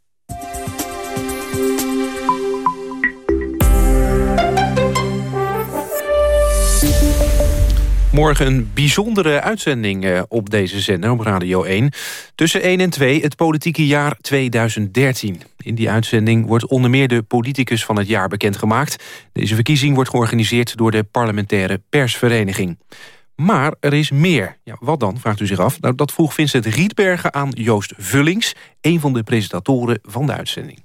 Morgen een bijzondere uitzending eh, op deze zender op Radio 1. Tussen 1 en 2 het politieke jaar 2013. In die uitzending wordt onder meer de politicus van het jaar bekendgemaakt. Deze verkiezing wordt georganiseerd door de parlementaire persvereniging. Maar er is meer. Ja, wat dan, vraagt u zich af. Nou, dat vroeg Vincent Rietbergen aan Joost Vullings... een van de presentatoren van de uitzending.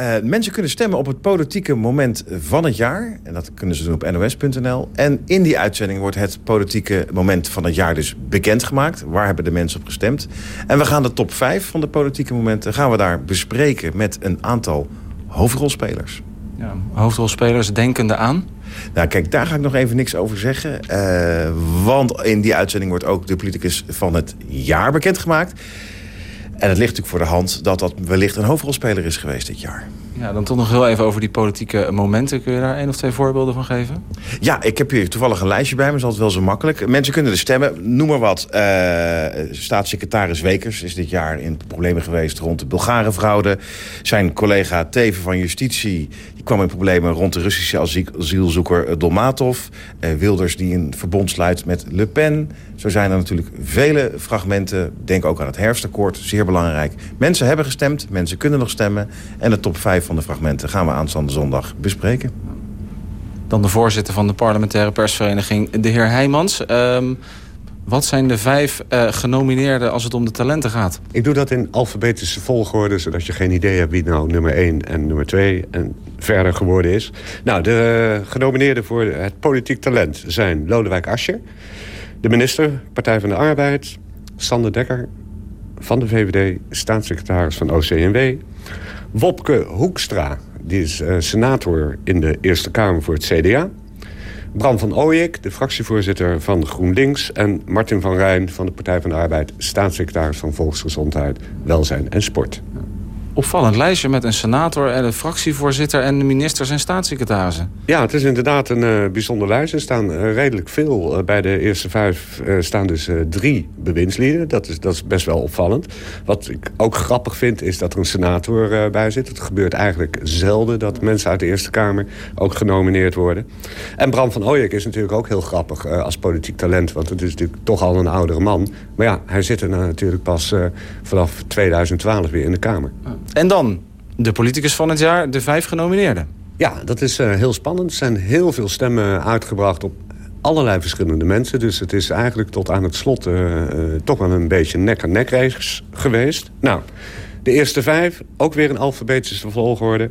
Uh, mensen kunnen stemmen op het politieke moment van het jaar. En dat kunnen ze doen op nos.nl. En in die uitzending wordt het politieke moment van het jaar dus bekendgemaakt. Waar hebben de mensen op gestemd? En we gaan de top 5 van de politieke momenten... gaan we daar bespreken met een aantal hoofdrolspelers. Ja, hoofdrolspelers denkende aan? Nou, kijk, daar ga ik nog even niks over zeggen. Uh, want in die uitzending wordt ook de politicus van het jaar bekendgemaakt. En het ligt natuurlijk voor de hand dat dat wellicht een hoofdrolspeler is geweest dit jaar. Ja, dan toch nog heel even over die politieke momenten. Kun je daar één of twee voorbeelden van geven? Ja, ik heb hier toevallig een lijstje bij me. Dat is altijd wel zo makkelijk. Mensen kunnen er stemmen. Noem maar wat. Uh, staatssecretaris Wekers is dit jaar in problemen geweest rond de Bulgarenfraude. Zijn collega Teven van Justitie die kwam in problemen rond de Russische asielzoeker Dolmatov. Uh, Wilders die een verbond sluit met Le Pen. Zo zijn er natuurlijk vele fragmenten. Denk ook aan het herfstakkoord, zeer belangrijk. Mensen hebben gestemd, mensen kunnen nog stemmen. En de top 5 van de fragmenten gaan we aanstaande zondag bespreken. Dan de voorzitter van de parlementaire persvereniging, de heer Heijmans. Um, wat zijn de vijf uh, genomineerden als het om de talenten gaat? Ik doe dat in alfabetische volgorde... zodat je geen idee hebt wie nou nummer 1 en nummer 2 en verder geworden is. Nou, de genomineerden voor het politiek talent zijn Lodewijk Asscher... de minister, Partij van de Arbeid... Sander Dekker van de VVD, staatssecretaris van OCMW... Wopke Hoekstra, die is uh, senator in de Eerste Kamer voor het CDA... Bram van Ooyek, de fractievoorzitter van GroenLinks... en Martin van Rijn van de Partij van de Arbeid... staatssecretaris van Volksgezondheid, Welzijn en Sport opvallend lijstje met een senator en een fractievoorzitter... en de ministers en staatssecretarissen. Ja, het is inderdaad een uh, bijzonder lijst. Er staan uh, redelijk veel. Uh, bij de eerste vijf staan dus drie bewindslieden. Dat is, dat is best wel opvallend. Wat ik ook grappig vind, is dat er een senator bij zit. Het gebeurt eigenlijk zelden dat mensen uit de Eerste Kamer... ook genomineerd worden. En Bram van Ooyek is natuurlijk ook heel grappig als politiek talent... want het is natuurlijk toch al een oudere man. Maar ja, hij zit er natuurlijk pas vanaf 2012 weer in de Kamer. En dan de politicus van het jaar, de vijf genomineerden. Ja, dat is uh, heel spannend. Er zijn heel veel stemmen uitgebracht op allerlei verschillende mensen. Dus het is eigenlijk tot aan het slot uh, uh, toch wel een beetje race geweest. Nou, de eerste vijf, ook weer in alfabetische volgorde.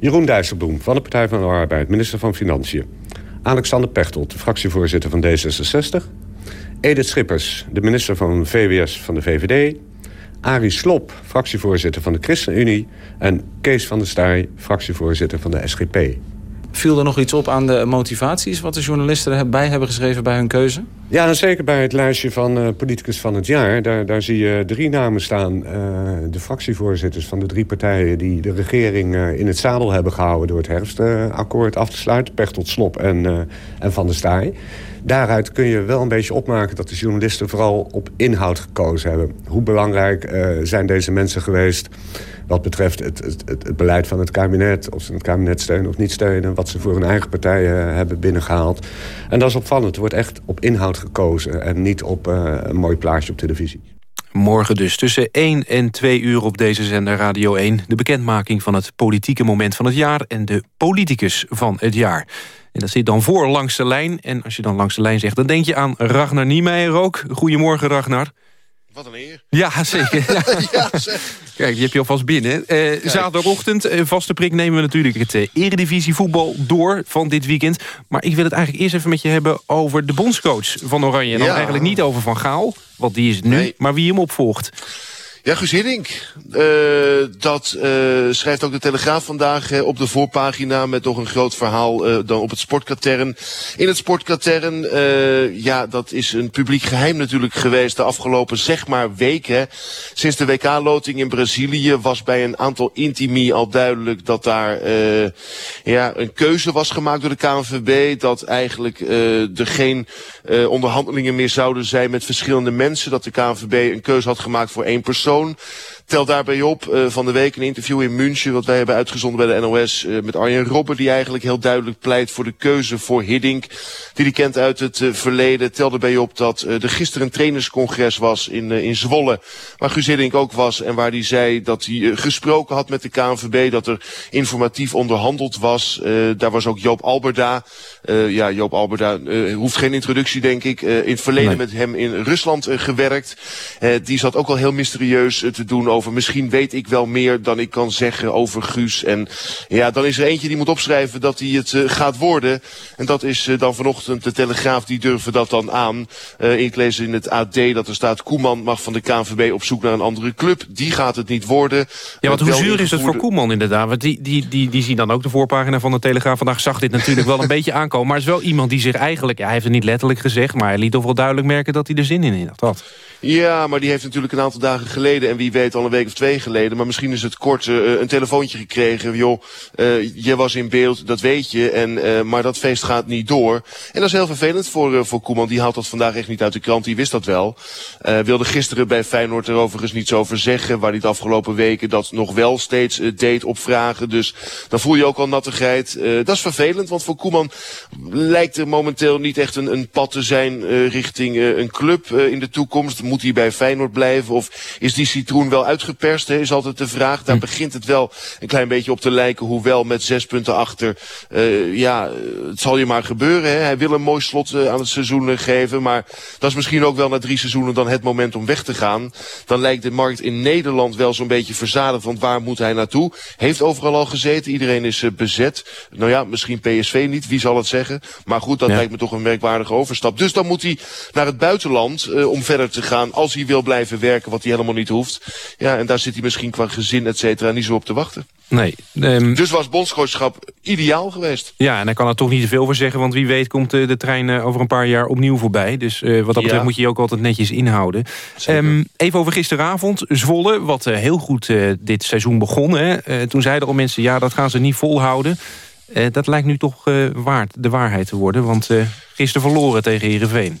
Jeroen Dijsselbloem van de Partij van de Arbeid, minister van Financiën. Alexander Pechtold, de fractievoorzitter van D66. Edith Schippers, de minister van VWS van de VVD. Arie Slop, fractievoorzitter van de ChristenUnie... en Kees van der Staaij, fractievoorzitter van de SGP. Viel er nog iets op aan de motivaties... wat de journalisten erbij hebben geschreven bij hun keuze? Ja, dan zeker bij het lijstje van uh, politicus van het jaar. Daar, daar zie je drie namen staan. Uh, de fractievoorzitters van de drie partijen... die de regering uh, in het zadel hebben gehouden... door het herfstakkoord af te sluiten. Pechtold, Slop en, en Van der Staaij. Daaruit kun je wel een beetje opmaken dat de journalisten vooral op inhoud gekozen hebben. Hoe belangrijk uh, zijn deze mensen geweest wat betreft het, het, het, beleid van het kabinet. Of ze het kabinet steunen of niet steunen. Wat ze voor hun eigen partijen hebben binnengehaald. En dat is opvallend. Er wordt echt op inhoud gekozen en niet op uh, een mooi plaatje op televisie. Morgen dus tussen 1 en 2 uur op deze zender Radio 1... de bekendmaking van het politieke moment van het jaar... en de politicus van het jaar. En dat zit dan voor langs de lijn. En als je dan langs de lijn zegt, dan denk je aan Ragnar Niemeyer ook. Goedemorgen, Ragnar. Wat een eer. Ja, zeker. ja, Kijk, die heb je alvast binnen. Uh, zaterdagochtend, uh, vaste prik, nemen we natuurlijk het uh, eredivisie voetbal door van dit weekend. Maar ik wil het eigenlijk eerst even met je hebben over de bondscoach van Oranje. En dan eigenlijk niet over Van Gaal, want die is het nu, nee. maar wie hem opvolgt. Ja, Guus Hiddink. Uh, dat uh, schrijft ook de Telegraaf vandaag op de voorpagina met nog een groot verhaal dan op het sportkatern. In het sportkatern, ja, dat is een publiek geheim natuurlijk geweest de afgelopen zeg maar weken. Sinds de WK-loting in Brazilië was bij een aantal intimi al duidelijk dat daar ja, een keuze was gemaakt door de KNVB. Dat eigenlijk er geen onderhandelingen meer zouden zijn met verschillende mensen. Dat de KNVB een keuze had gemaakt voor één persoon Tel daarbij op uh, van de week een interview in München... wat wij hebben uitgezonden bij de NOS uh, met Arjen Robben... die eigenlijk heel duidelijk pleit voor de keuze voor Hiddink... die hij kent uit het uh, verleden. Tel daarbij op dat er gisteren een trainerscongres was in, in Zwolle... waar Guus Hiddink ook was en waar hij zei dat hij gesproken had met de KNVB... dat er informatief onderhandeld was. daar was ook Joop Alberda. Ja, Joop Alberda hoeft geen introductie, denk ik. in het verleden nee. met hem in Rusland gewerkt. die zat ook al heel mysterieus te doen over misschien weet ik wel meer dan ik kan zeggen over Guus. En ja, dan is er eentje die moet opschrijven dat hij het uh, gaat worden. En dat is uh, dan vanochtend de Telegraaf, die durven dat dan aan. Uh, ik lees in het AD dat er staat Koeman mag van de KNVB op zoek naar een andere club. Die gaat het niet worden. Ja, want hoe zuur is het voor Koeman inderdaad? Want die, die, die, die zien dan ook de voorpagina van de Telegraaf. Vandaag zag dit natuurlijk wel een beetje aankomen. Maar het is wel iemand die zich eigenlijk, hij heeft het niet letterlijk gezegd... maar hij liet toch wel duidelijk merken dat hij er zin in had. Ja, maar die heeft natuurlijk een aantal dagen geleden... en wie weet al een week of twee geleden. Maar misschien is het kort uh, een telefoontje gekregen. Joh, uh, je was in beeld, dat weet je. En, maar dat feest gaat niet door. En dat is heel vervelend voor, voor Koeman. Die haalt dat vandaag echt niet uit de krant. Die wist dat wel. wilde gisteren bij Feyenoord er overigens niets over zeggen. Waar hij de afgelopen weken dat nog wel steeds deed op vragen. Dus dan voel je ook al nattigheid. dat is vervelend, want voor Koeman lijkt er momenteel niet echt een, een pad te zijn richting een club in de toekomst. Moet hij bij Feyenoord blijven? Of is die citroen wel uitgeperst? Hè, is altijd de vraag. Daar hm. begint het wel een klein beetje op te lijken. Hoewel met zes punten achter. Ja, het zal je maar gebeuren. Hè. Hij wil een mooi slot aan het seizoen geven. Maar dat is misschien ook wel na drie seizoenen dan het moment om weg te gaan. Dan lijkt de markt in Nederland wel zo'n beetje verzadigd. Want waar moet hij naartoe? Heeft overal al gezeten. Iedereen is bezet. Nou ja, misschien PSV niet. Wie zal het zeggen? Maar goed, dat ja. lijkt me toch een merkwaardige overstap. Dus dan moet hij naar het buitenland om verder te gaan. Als hij wil blijven werken, wat hij helemaal niet hoeft. Ja, en daar zit hij misschien qua gezin, et cetera, niet zo op te wachten. Nee. Um... Dus was bondscoachschap ideaal geweest. Ja, en hij kan er toch niet te veel voor zeggen... want wie weet komt de, de trein uh, over een paar jaar opnieuw voorbij. Dus uh, wat dat betreft ja. moet je je ook altijd netjes inhouden. Um, even over gisteravond. Zwolle, wat uh, heel goed dit seizoen begon. Hè. toen zeiden al mensen, ja, dat gaan ze niet volhouden. Dat lijkt nu toch waard, de waarheid te worden. Want gisteren verloren tegen Heerenveen.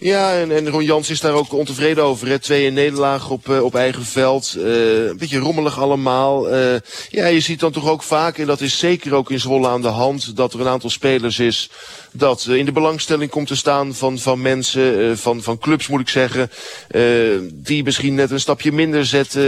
Ja, en, en Ron Jans is daar ook ontevreden over. Hè. Twee nederlaag op, uh, op eigen veld. Uh, een beetje rommelig allemaal. Uh, ja, je ziet dan toch ook vaak, en dat is zeker ook in Zwolle aan de hand... dat er een aantal spelers is dat in de belangstelling komt te staan van, van mensen, van, van clubs moet ik zeggen... die misschien net een stapje minder zetten.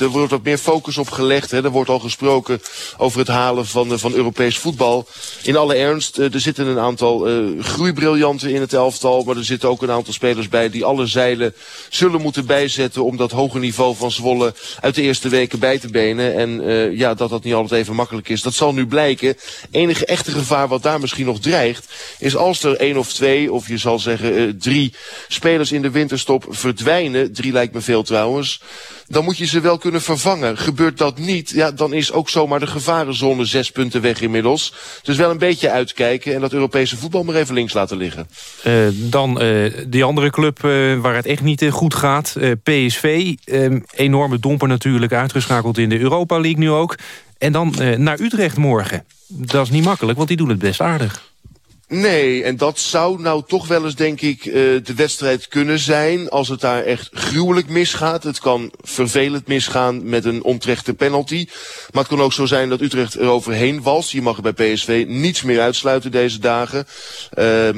er wordt wat meer focus op gelegd. Hè. Er wordt al gesproken over het halen van, van Europees voetbal. In alle ernst, er zitten een aantal groeibriljanten in het elftal... maar er zitten ook een aantal spelers bij die alle zeilen zullen moeten bijzetten om dat hoge niveau van Zwolle uit de eerste weken bij te benen. En ja, dat dat niet altijd even makkelijk is. Dat zal nu blijken. Enige echte gevaar wat daar misschien nog dreigt, is als er één of twee, of je zal zeggen uh, drie spelers in de winterstop verdwijnen. Drie lijkt me veel trouwens dan moet je ze wel kunnen vervangen. Gebeurt dat niet, ja, dan is ook zomaar de gevarenzone zes punten weg inmiddels. Dus wel een beetje uitkijken en dat Europese voetbal maar even links laten liggen. Uh, dan uh, die andere club waar het echt niet goed gaat, PSV. enorme domper natuurlijk, uitgeschakeld in de Europa League nu ook. En dan naar Utrecht morgen. Dat is niet makkelijk, want die doen het best aardig. Nee, en dat zou nou toch wel eens, denk ik, uh, de wedstrijd kunnen zijn... als het daar echt gruwelijk misgaat. Het kan vervelend misgaan met een onterechte penalty. Maar het kan ook zo zijn dat Utrecht er overheen was. Je mag bij PSV niets meer uitsluiten deze dagen. Uh,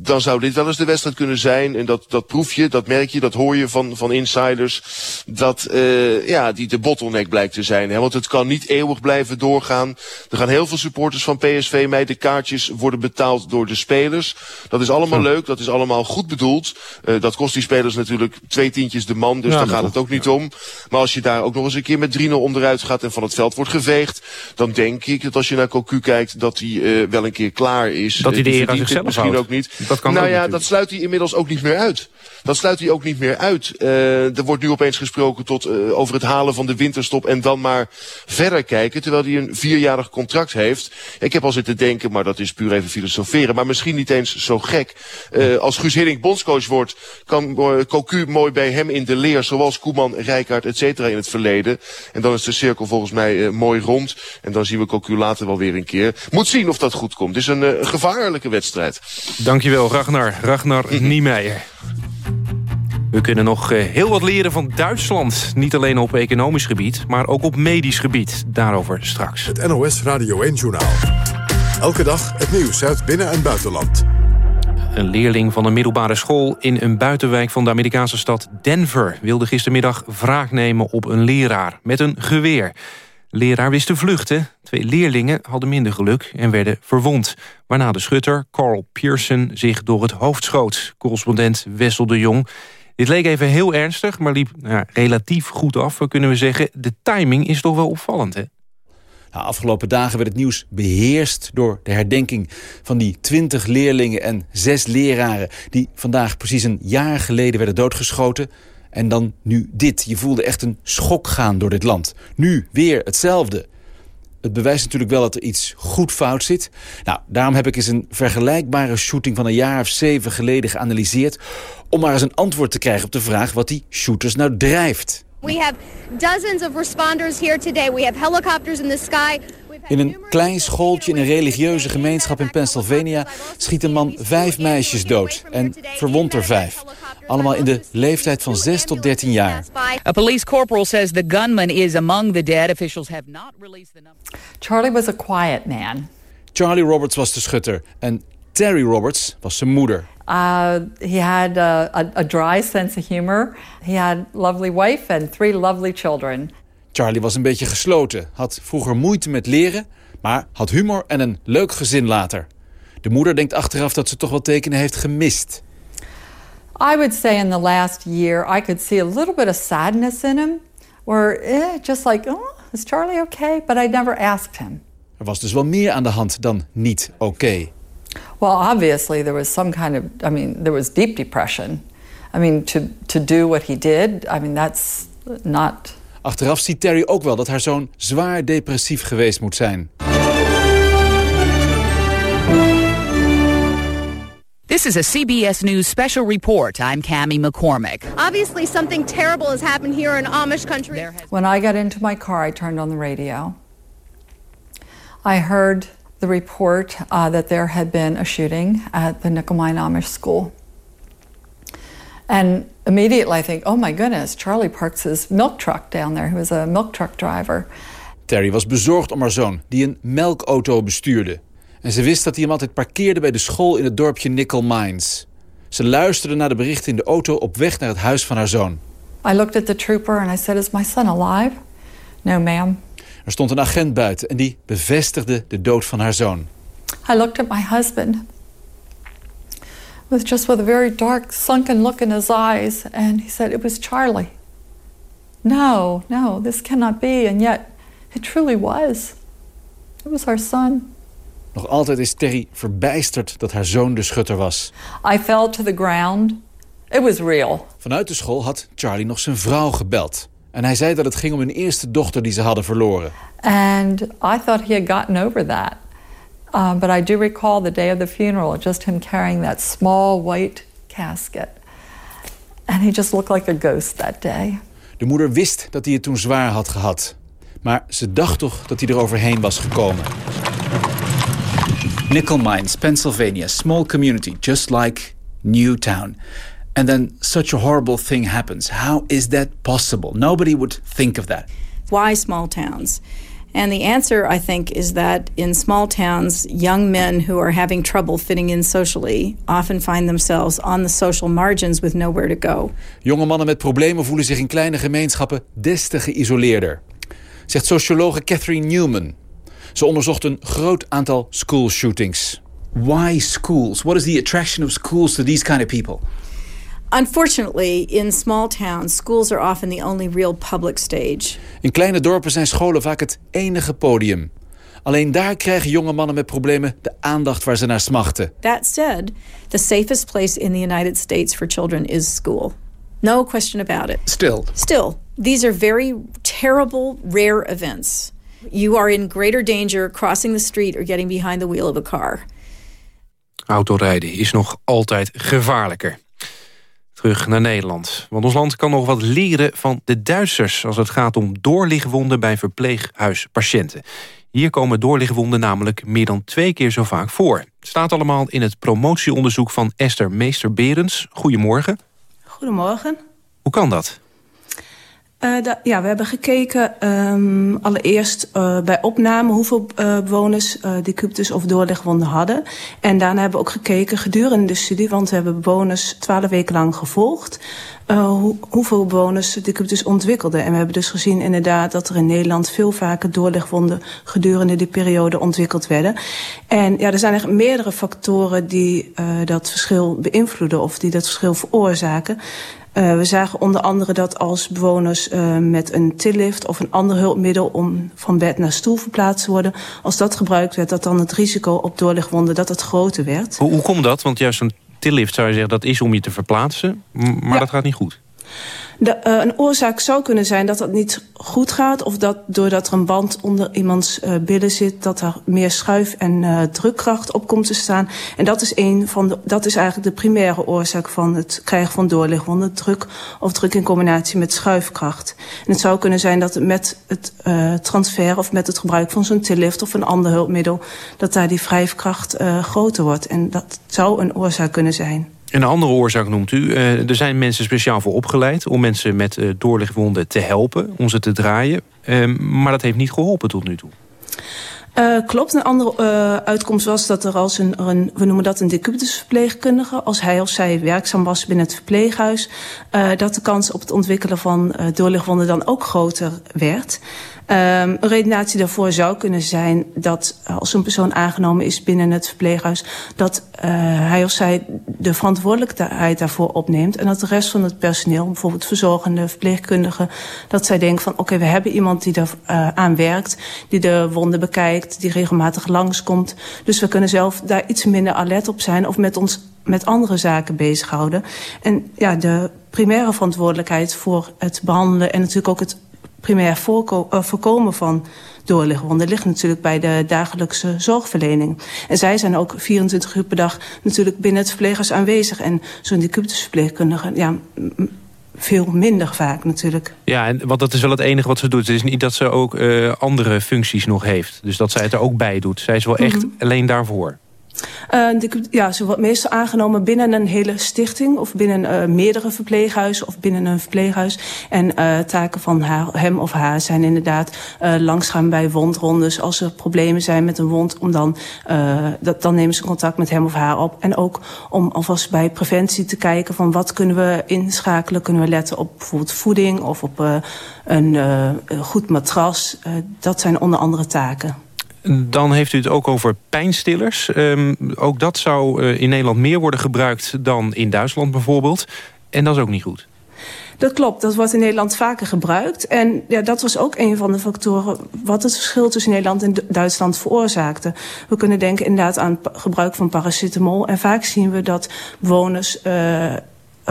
dan zou dit wel eens de wedstrijd kunnen zijn. En dat, dat proef je, dat merk je, dat hoor je van, van insiders... dat uh, ja, die de bottleneck blijkt te zijn. Hè? Want het kan niet eeuwig blijven doorgaan. Er gaan heel veel supporters van PSV mee. De kaartjes worden betaald door door de spelers. Dat is allemaal leuk, dat is allemaal goed bedoeld. Uh, dat kost die spelers natuurlijk twee tientjes de man, dus ja, daar gaat het ook niet ja. om. Maar als je daar ook nog eens een keer met 3-0 onderuit gaat en van het veld wordt geveegd... dan denk ik dat als je naar Cocu kijkt, dat hij uh, wel een keer klaar is. Dat hij de eer aan zichzelf misschien houdt. ook niet. Dat kan nou ja, dat sluit hij inmiddels ook niet meer uit. Dat sluit hij ook niet meer uit. Uh, er wordt nu opeens gesproken tot, uh, over het halen van de winterstop en dan maar verder kijken. Terwijl hij een vierjarig contract heeft. Ik heb al zitten denken, maar dat is puur even filosoferen. Maar misschien niet eens zo gek. Uh, als Guus Hiddink bondscoach wordt, kan uh, Cocu mooi bij hem in de leer. Zoals Koeman, Rijkaard, et cetera in het verleden. En dan is de cirkel volgens mij uh, mooi rond. En dan zien we Cocu later wel weer een keer. Moet zien of dat goed komt. Het is een uh, gevaarlijke wedstrijd. Dankjewel, Ragnar. Ragnar Niemeyer. We kunnen nog heel wat leren van Duitsland. Niet alleen op economisch gebied, maar ook op medisch gebied. Daarover straks. Het NOS Radio 1-journaal. Elke dag het nieuws uit binnen- en buitenland. Een leerling van een middelbare school in een buitenwijk van de Amerikaanse stad Denver... wilde gistermiddag wraak nemen op een leraar met een geweer. De leraar wist te vluchten. Twee leerlingen hadden minder geluk en werden verwond. Waarna de schutter, Carl Pearson, zich door het hoofd schoot. Correspondent Wessel de Jong... Dit leek even heel ernstig, maar liep nou, relatief goed af, kunnen we zeggen. De timing is toch wel opvallend, hè? Nou, afgelopen dagen werd het nieuws beheerst door de herdenking van die twintig leerlingen en zes leraren... die vandaag precies een jaar geleden werden doodgeschoten. En dan nu dit. Je voelde echt een schok gaan door dit land. Nu weer hetzelfde. Het bewijst natuurlijk wel dat er iets goed fout zit. Nou, daarom heb ik eens een vergelijkbare shooting van een jaar of zeven geleden geanalyseerd... om maar eens een antwoord te krijgen op de vraag wat die shooters nou drijft. We have dozens of responders here today. We have helicopters in the sky. In een klein schooltje in een religieuze gemeenschap in Pennsylvania schiet een man vijf meisjes dood en verwondt er vijf. Allemaal in de leeftijd van 6 tot 13 jaar. A police corporal says the gunman is among the dead. Officials have not released the number. Charlie was a quiet man. Charlie Roberts was de schutter en Terry Roberts was zijn moeder. Uh, he had a, a, a dry sense of humor. He had a lovely wife and three lovely children. Charlie was een beetje gesloten, had vroeger moeite met leren... maar had humor en een leuk gezin later. De moeder denkt achteraf dat ze toch wel tekenen heeft gemist. I would say in the last year I could see a little bit of sadness in him. Where, eh, just like, oh, is Charlie okay? But I never asked him. Er was dus wel meer aan de hand dan niet oké. Well, obviously there was some kind of, I mean, there was deep depression. I mean, to, to do what he did, I mean, that's not... Achteraf ziet Terry ook wel dat haar zoon zwaar depressief geweest moet zijn. This is a CBS News special report. I'm Cami McCormick. Obviously, something terrible has happened here in Amish country. When I got into my car, I turned on the radio. I heard the report uh, that there had been a shooting at the Nickel Mine Amish school. And immediately I think, oh my goodness, Charlie parks his milk truck down there. He was a milk truck driver. Terry was bezorgd om haar zoon, die een melkauto bestuurde. En ze wist dat hij hem altijd parkeerde bij de school in het dorpje Nickel Mines. Ze luisterde naar de berichten in de auto op weg naar het huis van haar zoon. I looked at the trooper and I said, is my son alive? No, ma'am. Er stond een agent buiten en die bevestigde de dood van haar zoon. I looked at my husband with just with a very dark, sunken look in his eyes, and he said, It was Charlie. No, no, this cannot be. And yet, it truly was. It was our son. Nog altijd is Terry verbijsterd dat haar zoon de schutter was. I fell to the ground. It was real. Vanuit de school had Charlie nog zijn vrouw gebeld. En hij zei dat het ging om hun eerste dochter die ze hadden verloren. And I thought he had gotten over that. Um, but I do recall the day of the funeral, just him carrying that small white casket. And he just looked like a ghost that day. De moeder wist dat hij het toen zwaar had gehad. Maar ze dacht toch dat hij er overheen was gekomen. Nickel Mines, Pennsylvania, small community, just like Newtown. And then such a horrible thing happens. How is that possible? Nobody would think of that. Why small towns? And the answer, I think, is that in small towns, young men who are having trouble fitting in socially often find themselves on the social margins with nowhere to go. Jonge mannen met problemen voelen zich in kleine gemeenschappen des te geïsoleerder, zegt sociologe Catherine Newman. Ze onderzocht een groot aantal school shootings. Why schools? What is the attraction of schools to these kind of people? Unfortunately, in small towns, schools are often the only real public stage. In kleine dorpen zijn scholen vaak het enige podium. Alleen daar krijgen jonge mannen met problemen de aandacht waar ze naar smachten. That said, the safest place in the United States for children is school. No question about it. Still. Still, these are very terrible, rare events. You are in greater danger crossing the street or getting behind the wheel of a car. Autorijden is nog altijd gevaarlijker. Terug naar Nederland. Want ons land kan nog wat leren van de Duitsers... als het gaat om doorligwonden bij verpleeghuispatiënten. Hier komen doorligwonden namelijk meer dan twee keer zo vaak voor. Het staat allemaal in het promotieonderzoek van Esther Meester-Berends. Goedemorgen. Goedemorgen. Hoe kan dat? Da, ja, we hebben gekeken um, allereerst uh, bij opname hoeveel uh, bewoners decubtus of doorlegwonden hadden. En daarna hebben we ook gekeken gedurende de studie, want we hebben bewoners twaalf weken lang gevolgd. Hoe, hoeveel bewoners decubtus ontwikkelden. En we hebben dus gezien inderdaad dat er in Nederland veel vaker doorlegwonden gedurende die periode ontwikkeld werden. En ja, er zijn echt meerdere factoren die dat verschil beïnvloeden of die dat verschil veroorzaken. Uh, we zagen onder andere dat als bewoners uh, met een tillift of een ander hulpmiddel om van bed naar stoel verplaatst te worden, als dat gebruikt werd, dat dan het risico op doorlegwonden dat het groter werd. Hoe, hoe komt dat? Want juist een tillift zou je zeggen dat is om je te verplaatsen, maar ja. dat gaat niet goed. De, uh, een oorzaak zou kunnen zijn dat het niet goed gaat... of dat doordat er een band onder iemands uh, billen zit... dat er meer schuif- en uh, drukkracht op komt te staan. En dat is, een van de, dat is eigenlijk de primaire oorzaak van het krijgen van doorlichtwonden. Druk of druk in combinatie met schuifkracht. En het zou kunnen zijn dat met het transfer of met het gebruik van zo'n tillift... of een ander hulpmiddel, dat daar die wrijfkracht groter wordt. En dat zou een oorzaak kunnen zijn. Een andere oorzaak noemt u. Uh, er zijn mensen speciaal voor opgeleid... om mensen met uh, doorlichtwonden te helpen, om ze te draaien. Uh, maar dat heeft niet geholpen tot nu toe. Uh, klopt. Een andere uh, uitkomst was dat er als een, een we noemen dat een decubitusverpleegkundige, als hij of zij werkzaam was binnen het verpleeghuis, uh, dat de kans op het ontwikkelen van doorlichtwonden dan ook groter werd. Um, een redenatie daarvoor zou kunnen zijn dat als een persoon aangenomen is binnen het verpleeghuis, dat uh, hij of zij de verantwoordelijkheid daarvoor opneemt. En dat de rest van het personeel, bijvoorbeeld verzorgende, verpleegkundigen, dat zij denken van oké, we hebben iemand die er uh, aan werkt, die de wonden bekijkt, die regelmatig langskomt. Dus we kunnen zelf daar iets minder alert op zijn of met ons met andere zaken bezighouden. En ja, de primaire verantwoordelijkheid voor het behandelen en natuurlijk ook het primair voorko uh, voorkomen van doorlichtwonden ligt natuurlijk bij de dagelijkse zorgverlening. En zij zijn ook 24 uur per dag natuurlijk binnen het verplegers aanwezig. En zo'n decubitusverpleegkundige, ja, veel minder vaak natuurlijk. Ja, en, want dat is wel het enige wat ze doet. Het is niet dat ze ook uh, andere functies nog heeft. Dus dat zij het er ook bij doet. Zij is wel echt mm -hmm. alleen daarvoor. De, ja, ze wordt meestal aangenomen binnen een hele stichting... of binnen uh, meerdere verpleeghuizen of binnen een verpleeghuis. En uh, taken van haar, hem of haar zijn inderdaad langsgaan bij wondrondes. Als er problemen zijn met een wond, om dan, dat, dan nemen ze contact met hem of haar op. En ook om alvast bij preventie te kijken van wat kunnen we inschakelen. Kunnen we letten op bijvoorbeeld voeding of op een goed matras. dat zijn onder andere taken. Dan heeft u het ook over pijnstillers. Um, ook dat zou uh, in Nederland meer worden gebruikt dan in Duitsland bijvoorbeeld. En dat is ook niet goed. Dat klopt, dat wordt in Nederland vaker gebruikt. En ja, dat was ook een van de factoren wat het verschil tussen Nederland en Duitsland veroorzaakte. We kunnen denken inderdaad aan gebruik van paracetamol. En vaak zien we dat bewoners uh,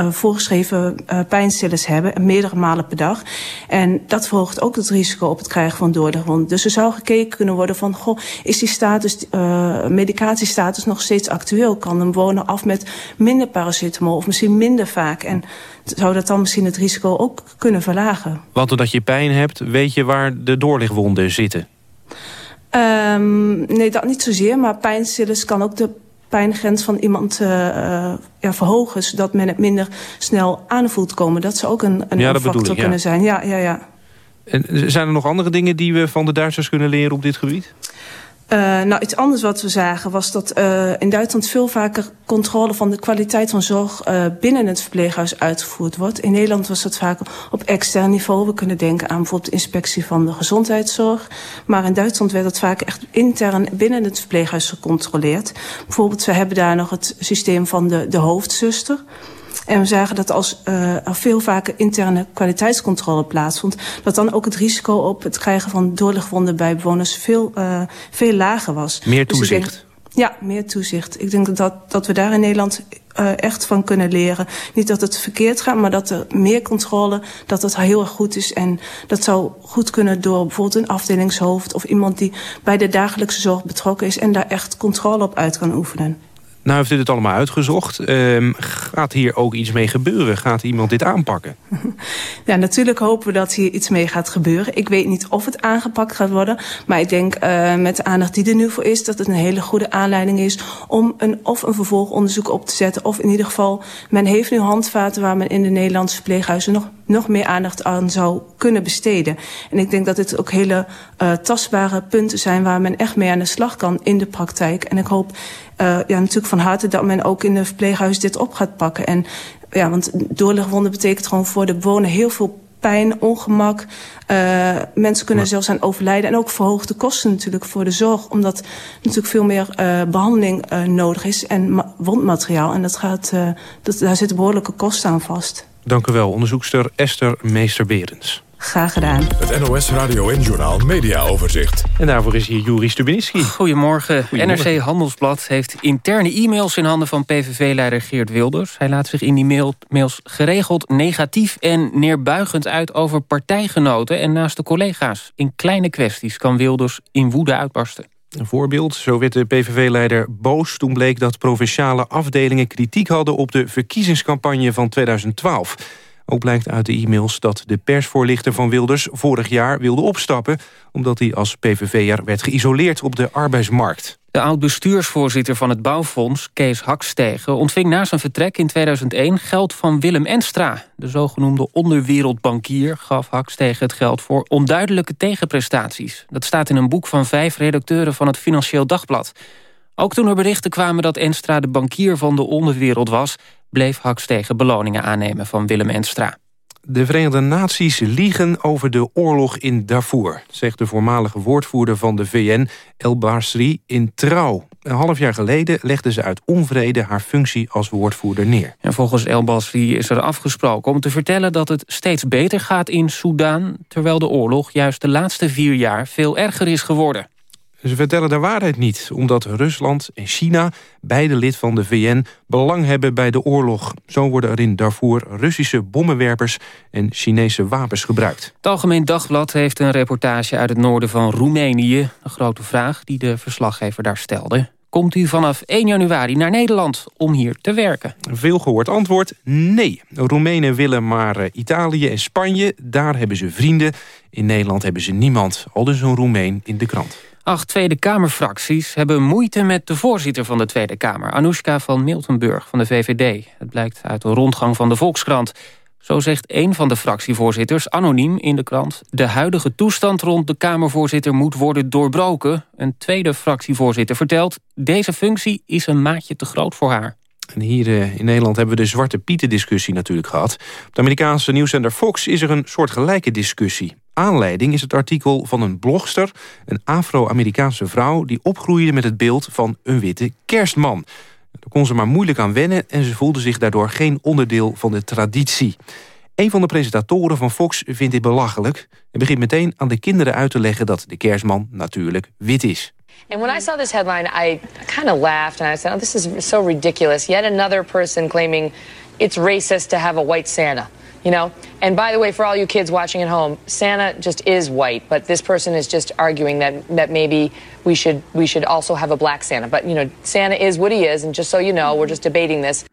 voorgeschreven uh, pijnstillers hebben, meerdere malen per dag. En dat verhoogt ook het risico op het krijgen van doorlichtwonden. Dus er zou gekeken kunnen worden van, goh, is die status, uh, medicatiestatus nog steeds actueel? Kan een bewoner af met minder paracetamol of misschien minder vaak? En zou dat dan misschien het risico ook kunnen verlagen? Want doordat je pijn hebt, weet je waar de doorlichtwonden zitten? Um, nee, dat niet zozeer, maar pijnstillers kan ook de pijngrens van iemand uh, ja, verhogen... zodat men het minder snel aanvoelt komen. Dat zou ook een, een ja, factor ik, ja. kunnen zijn. Ja, ja, ja. En zijn er nog andere dingen die we van de Duitsers kunnen leren op dit gebied? Uh, nou, iets anders wat we zagen was dat uh, in Duitsland veel vaker controle van de kwaliteit van zorg uh, binnen het verpleeghuis uitgevoerd wordt. In Nederland was dat vaak op extern niveau. We kunnen denken aan bijvoorbeeld de inspectie van de gezondheidszorg. Maar in Duitsland werd dat vaak echt intern binnen het verpleeghuis gecontroleerd. Bijvoorbeeld, we hebben daar nog het systeem van de, de hoofdzuster. En we zagen dat als uh, er veel vaker interne kwaliteitscontrole plaatsvond... dat dan ook het risico op het krijgen van doorlichtwonden bij bewoners veel, uh, veel lager was. Meer toezicht? Dus denk, ja, meer toezicht. Ik denk dat, dat we daar in Nederland uh, echt van kunnen leren. Niet dat het verkeerd gaat, maar dat er meer controle, dat het heel erg goed is. En dat zou goed kunnen door bijvoorbeeld een afdelingshoofd... of iemand die bij de dagelijkse zorg betrokken is... en daar echt controle op uit kan oefenen. Nou heeft u dit allemaal uitgezocht. Um, gaat hier ook iets mee gebeuren? Gaat iemand dit aanpakken? Ja, natuurlijk hopen we dat hier iets mee gaat gebeuren. Ik weet niet of het aangepakt gaat worden. Maar ik denk uh, met de aandacht die er nu voor is... dat het een hele goede aanleiding is om een, of een vervolgonderzoek op te zetten. Of in ieder geval, men heeft nu handvaten... waar men in de Nederlandse verpleeghuizen nog, nog meer aandacht aan zou kunnen besteden. En ik denk dat dit ook hele uh, tastbare punten zijn... waar men echt mee aan de slag kan in de praktijk. En ik hoop ja, natuurlijk van harte dat men ook in de verpleeghuis dit op gaat pakken. En ja, want doorlichtwonden betekent gewoon voor de bewoner heel veel pijn, ongemak. Uh, mensen kunnen ja. zelfs aan overlijden. En ook verhoogde kosten natuurlijk voor de zorg. Omdat natuurlijk veel meer uh, behandeling uh, nodig is. En wondmateriaal. En dat gaat, dat, daar zitten behoorlijke kosten aan vast. Dank u wel, onderzoekster Esther Meester-Berends. Graag gedaan. Het NOS Radio en Journaal Media Overzicht. En daarvoor is hier Juri Stubinitsky. Goedemorgen. Goedemorgen. NRC Handelsblad heeft interne e-mails in handen van PVV-leider Geert Wilders. Hij laat zich in die mail mails geregeld negatief en neerbuigend uit over partijgenoten en naast de collega's. In kleine kwesties kan Wilders in woede uitbarsten. Een voorbeeld, zo werd de PVV-leider boos... toen bleek dat provinciale afdelingen kritiek hadden... op de verkiezingscampagne van 2012. Ook blijkt uit de e-mails dat de persvoorlichter van Wilders... vorig jaar wilde opstappen... omdat hij als PVV'er werd geïsoleerd op de arbeidsmarkt. De oud-bestuursvoorzitter van het bouwfonds, Kees Hakstegen... ontving na zijn vertrek in 2001 geld van Willem Enstra. De zogenoemde onderwereldbankier gaf Hakstegen het geld... voor onduidelijke tegenprestaties. Dat staat in een boek van vijf redacteuren van het Financieel Dagblad. Ook toen er berichten kwamen dat Enstra de bankier van de onderwereld was... bleef Hakstegen beloningen aannemen van Willem Enstra. De Verenigde Naties liegen over de oorlog in Darfur... zegt de voormalige woordvoerder van de VN, El Basri, in Trouw. Een half jaar geleden legde ze uit onvrede haar functie als woordvoerder neer. En volgens El Basri is er afgesproken om te vertellen dat het steeds beter gaat in Soedan... terwijl de oorlog juist de laatste vier jaar veel erger is geworden. Ze vertellen de waarheid niet, omdat Rusland en China, beide lid van de VN, belang hebben bij de oorlog. Zo worden er in Darfur Russische bommenwerpers en Chinese wapens gebruikt. Het Algemeen Dagblad heeft een reportage uit het noorden van Roemenië. Een grote vraag die de verslaggever daar stelde. Komt u vanaf 1 januari naar Nederland om hier te werken? Veel gehoord antwoord, nee. Roemenen willen maar eh, Italië en Spanje, daar hebben ze vrienden. In Nederland hebben ze niemand, al dus een Roemeen in de krant. Acht Tweede Kamerfracties hebben moeite met de voorzitter van de Tweede Kamer... Anoushka van Miltenburg van de VVD. Het blijkt uit een rondgang van de Volkskrant. Zo zegt een van de fractievoorzitters, anoniem in de krant... de huidige toestand rond de Kamervoorzitter moet worden doorbroken. Een tweede fractievoorzitter vertelt... deze functie is een maatje te groot voor haar. En hier eh, in Nederland hebben we de Zwarte Pieten discussie natuurlijk gehad. Op de Amerikaanse nieuwszender Fox is er een soortgelijke discussie. Aanleiding is het artikel van een blogster, een Afro-Amerikaanse vrouw... die opgroeide met het beeld van een witte kerstman. Daar kon ze maar moeilijk aan wennen en ze voelde zich daardoor geen onderdeel van de traditie. Een van de presentatoren van Fox vindt dit belachelijk... en begint meteen aan de kinderen uit te leggen dat de kerstman natuurlijk wit is. And when I saw this headline, I kind of laughed and I said, oh, this is so ridiculous. Yet another person claiming it's racist to have a white Santa. You know? And by the way, for all you kids watching at home, Santa just is white, but this person is just arguing that, that maybe we should, we should also have a black Santa. But, you know, Santa is what he is, and just so you know, we're just debating this.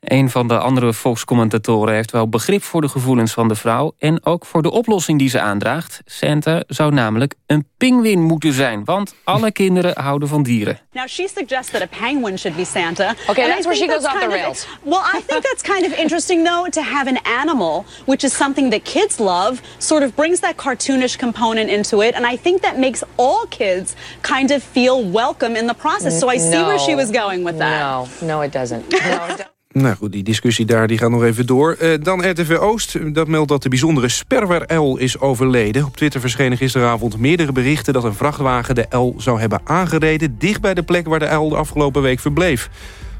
Een van de andere Fox-commentatoren heeft wel begrip voor de gevoelens van de vrouw... en ook voor de oplossing die ze aandraagt. Santa zou namelijk een pinguïn moeten zijn, want alle kinderen houden van dieren. Now she suggests that a penguin should be Santa. Okay, And that's where she goes off the of- rails. well, I think that's kind of interesting though to have an animal, which is something that kids love, sort of brings that cartoonish component into it, and I think that makes all kids kind of feel welcome in the process. So I see where she was going with that. No, no it doesn't. No, it doesn't. Nou goed, die discussie daar die gaat nog even door. Eh, dan RTV Oost, dat meldt dat de bijzondere sperwer-L is overleden. Op Twitter verschenen gisteravond meerdere berichten... dat een vrachtwagen de L zou hebben aangereden... dicht bij de plek waar de L de afgelopen week verbleef.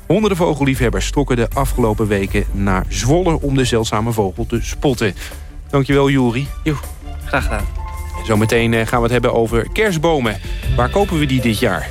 Honderden vogelliefhebbers trokken de afgelopen weken naar Zwolle... om de zeldzame vogel te spotten. Dankjewel, Juri. Joe, graag gedaan. Zometeen eh, gaan we het hebben over kerstbomen. Waar kopen we die dit jaar?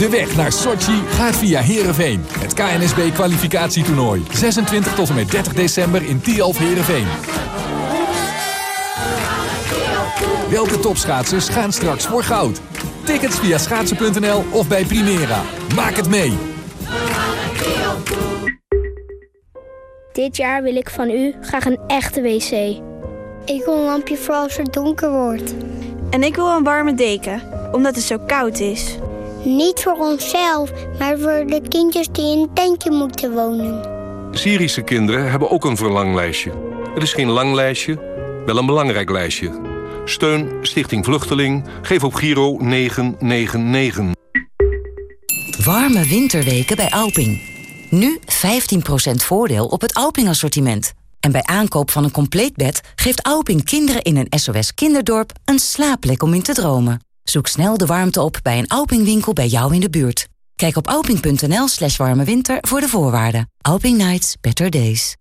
De weg naar Sochi gaat via Heerenveen. Het KNSB-kwalificatietoernooi. 26 tot en met 30 december in Tialf Heerenveen. Welke topschaatsers gaan straks voor goud? Tickets via schaatsen.nl of bij Primera. Maak het mee! Dit jaar wil ik van u graag een echte wc. Ik wil een lampje voor als het donker wordt. En ik wil een warme deken, omdat het zo koud is. Niet voor onszelf, maar voor de kindjes die in een tentje moeten wonen. Syrische kinderen hebben ook een verlanglijstje. Het is geen lang lijstje, wel een belangrijk lijstje. Steun Stichting Vluchteling. Geef op Giro 999. Warme winterweken bij Alping. Nu 15% voordeel op het Alping-assortiment. En bij aankoop van een compleet bed geeft Alping kinderen in een SOS kinderdorp een slaapplek om in te dromen. Zoek snel de warmte op bij een Alping-winkel bij jou in de buurt. Kijk op alping.nl slash warme winter voor de voorwaarden. Alping Nights, better days.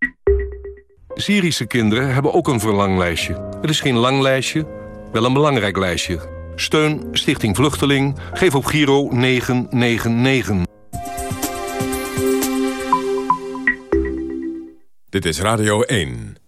Syrische kinderen hebben ook een verlanglijstje. Het is geen lang lijstje, wel een belangrijk lijstje. Steun Stichting Vluchteling. Geef op Giro 999. Dit is Radio 1.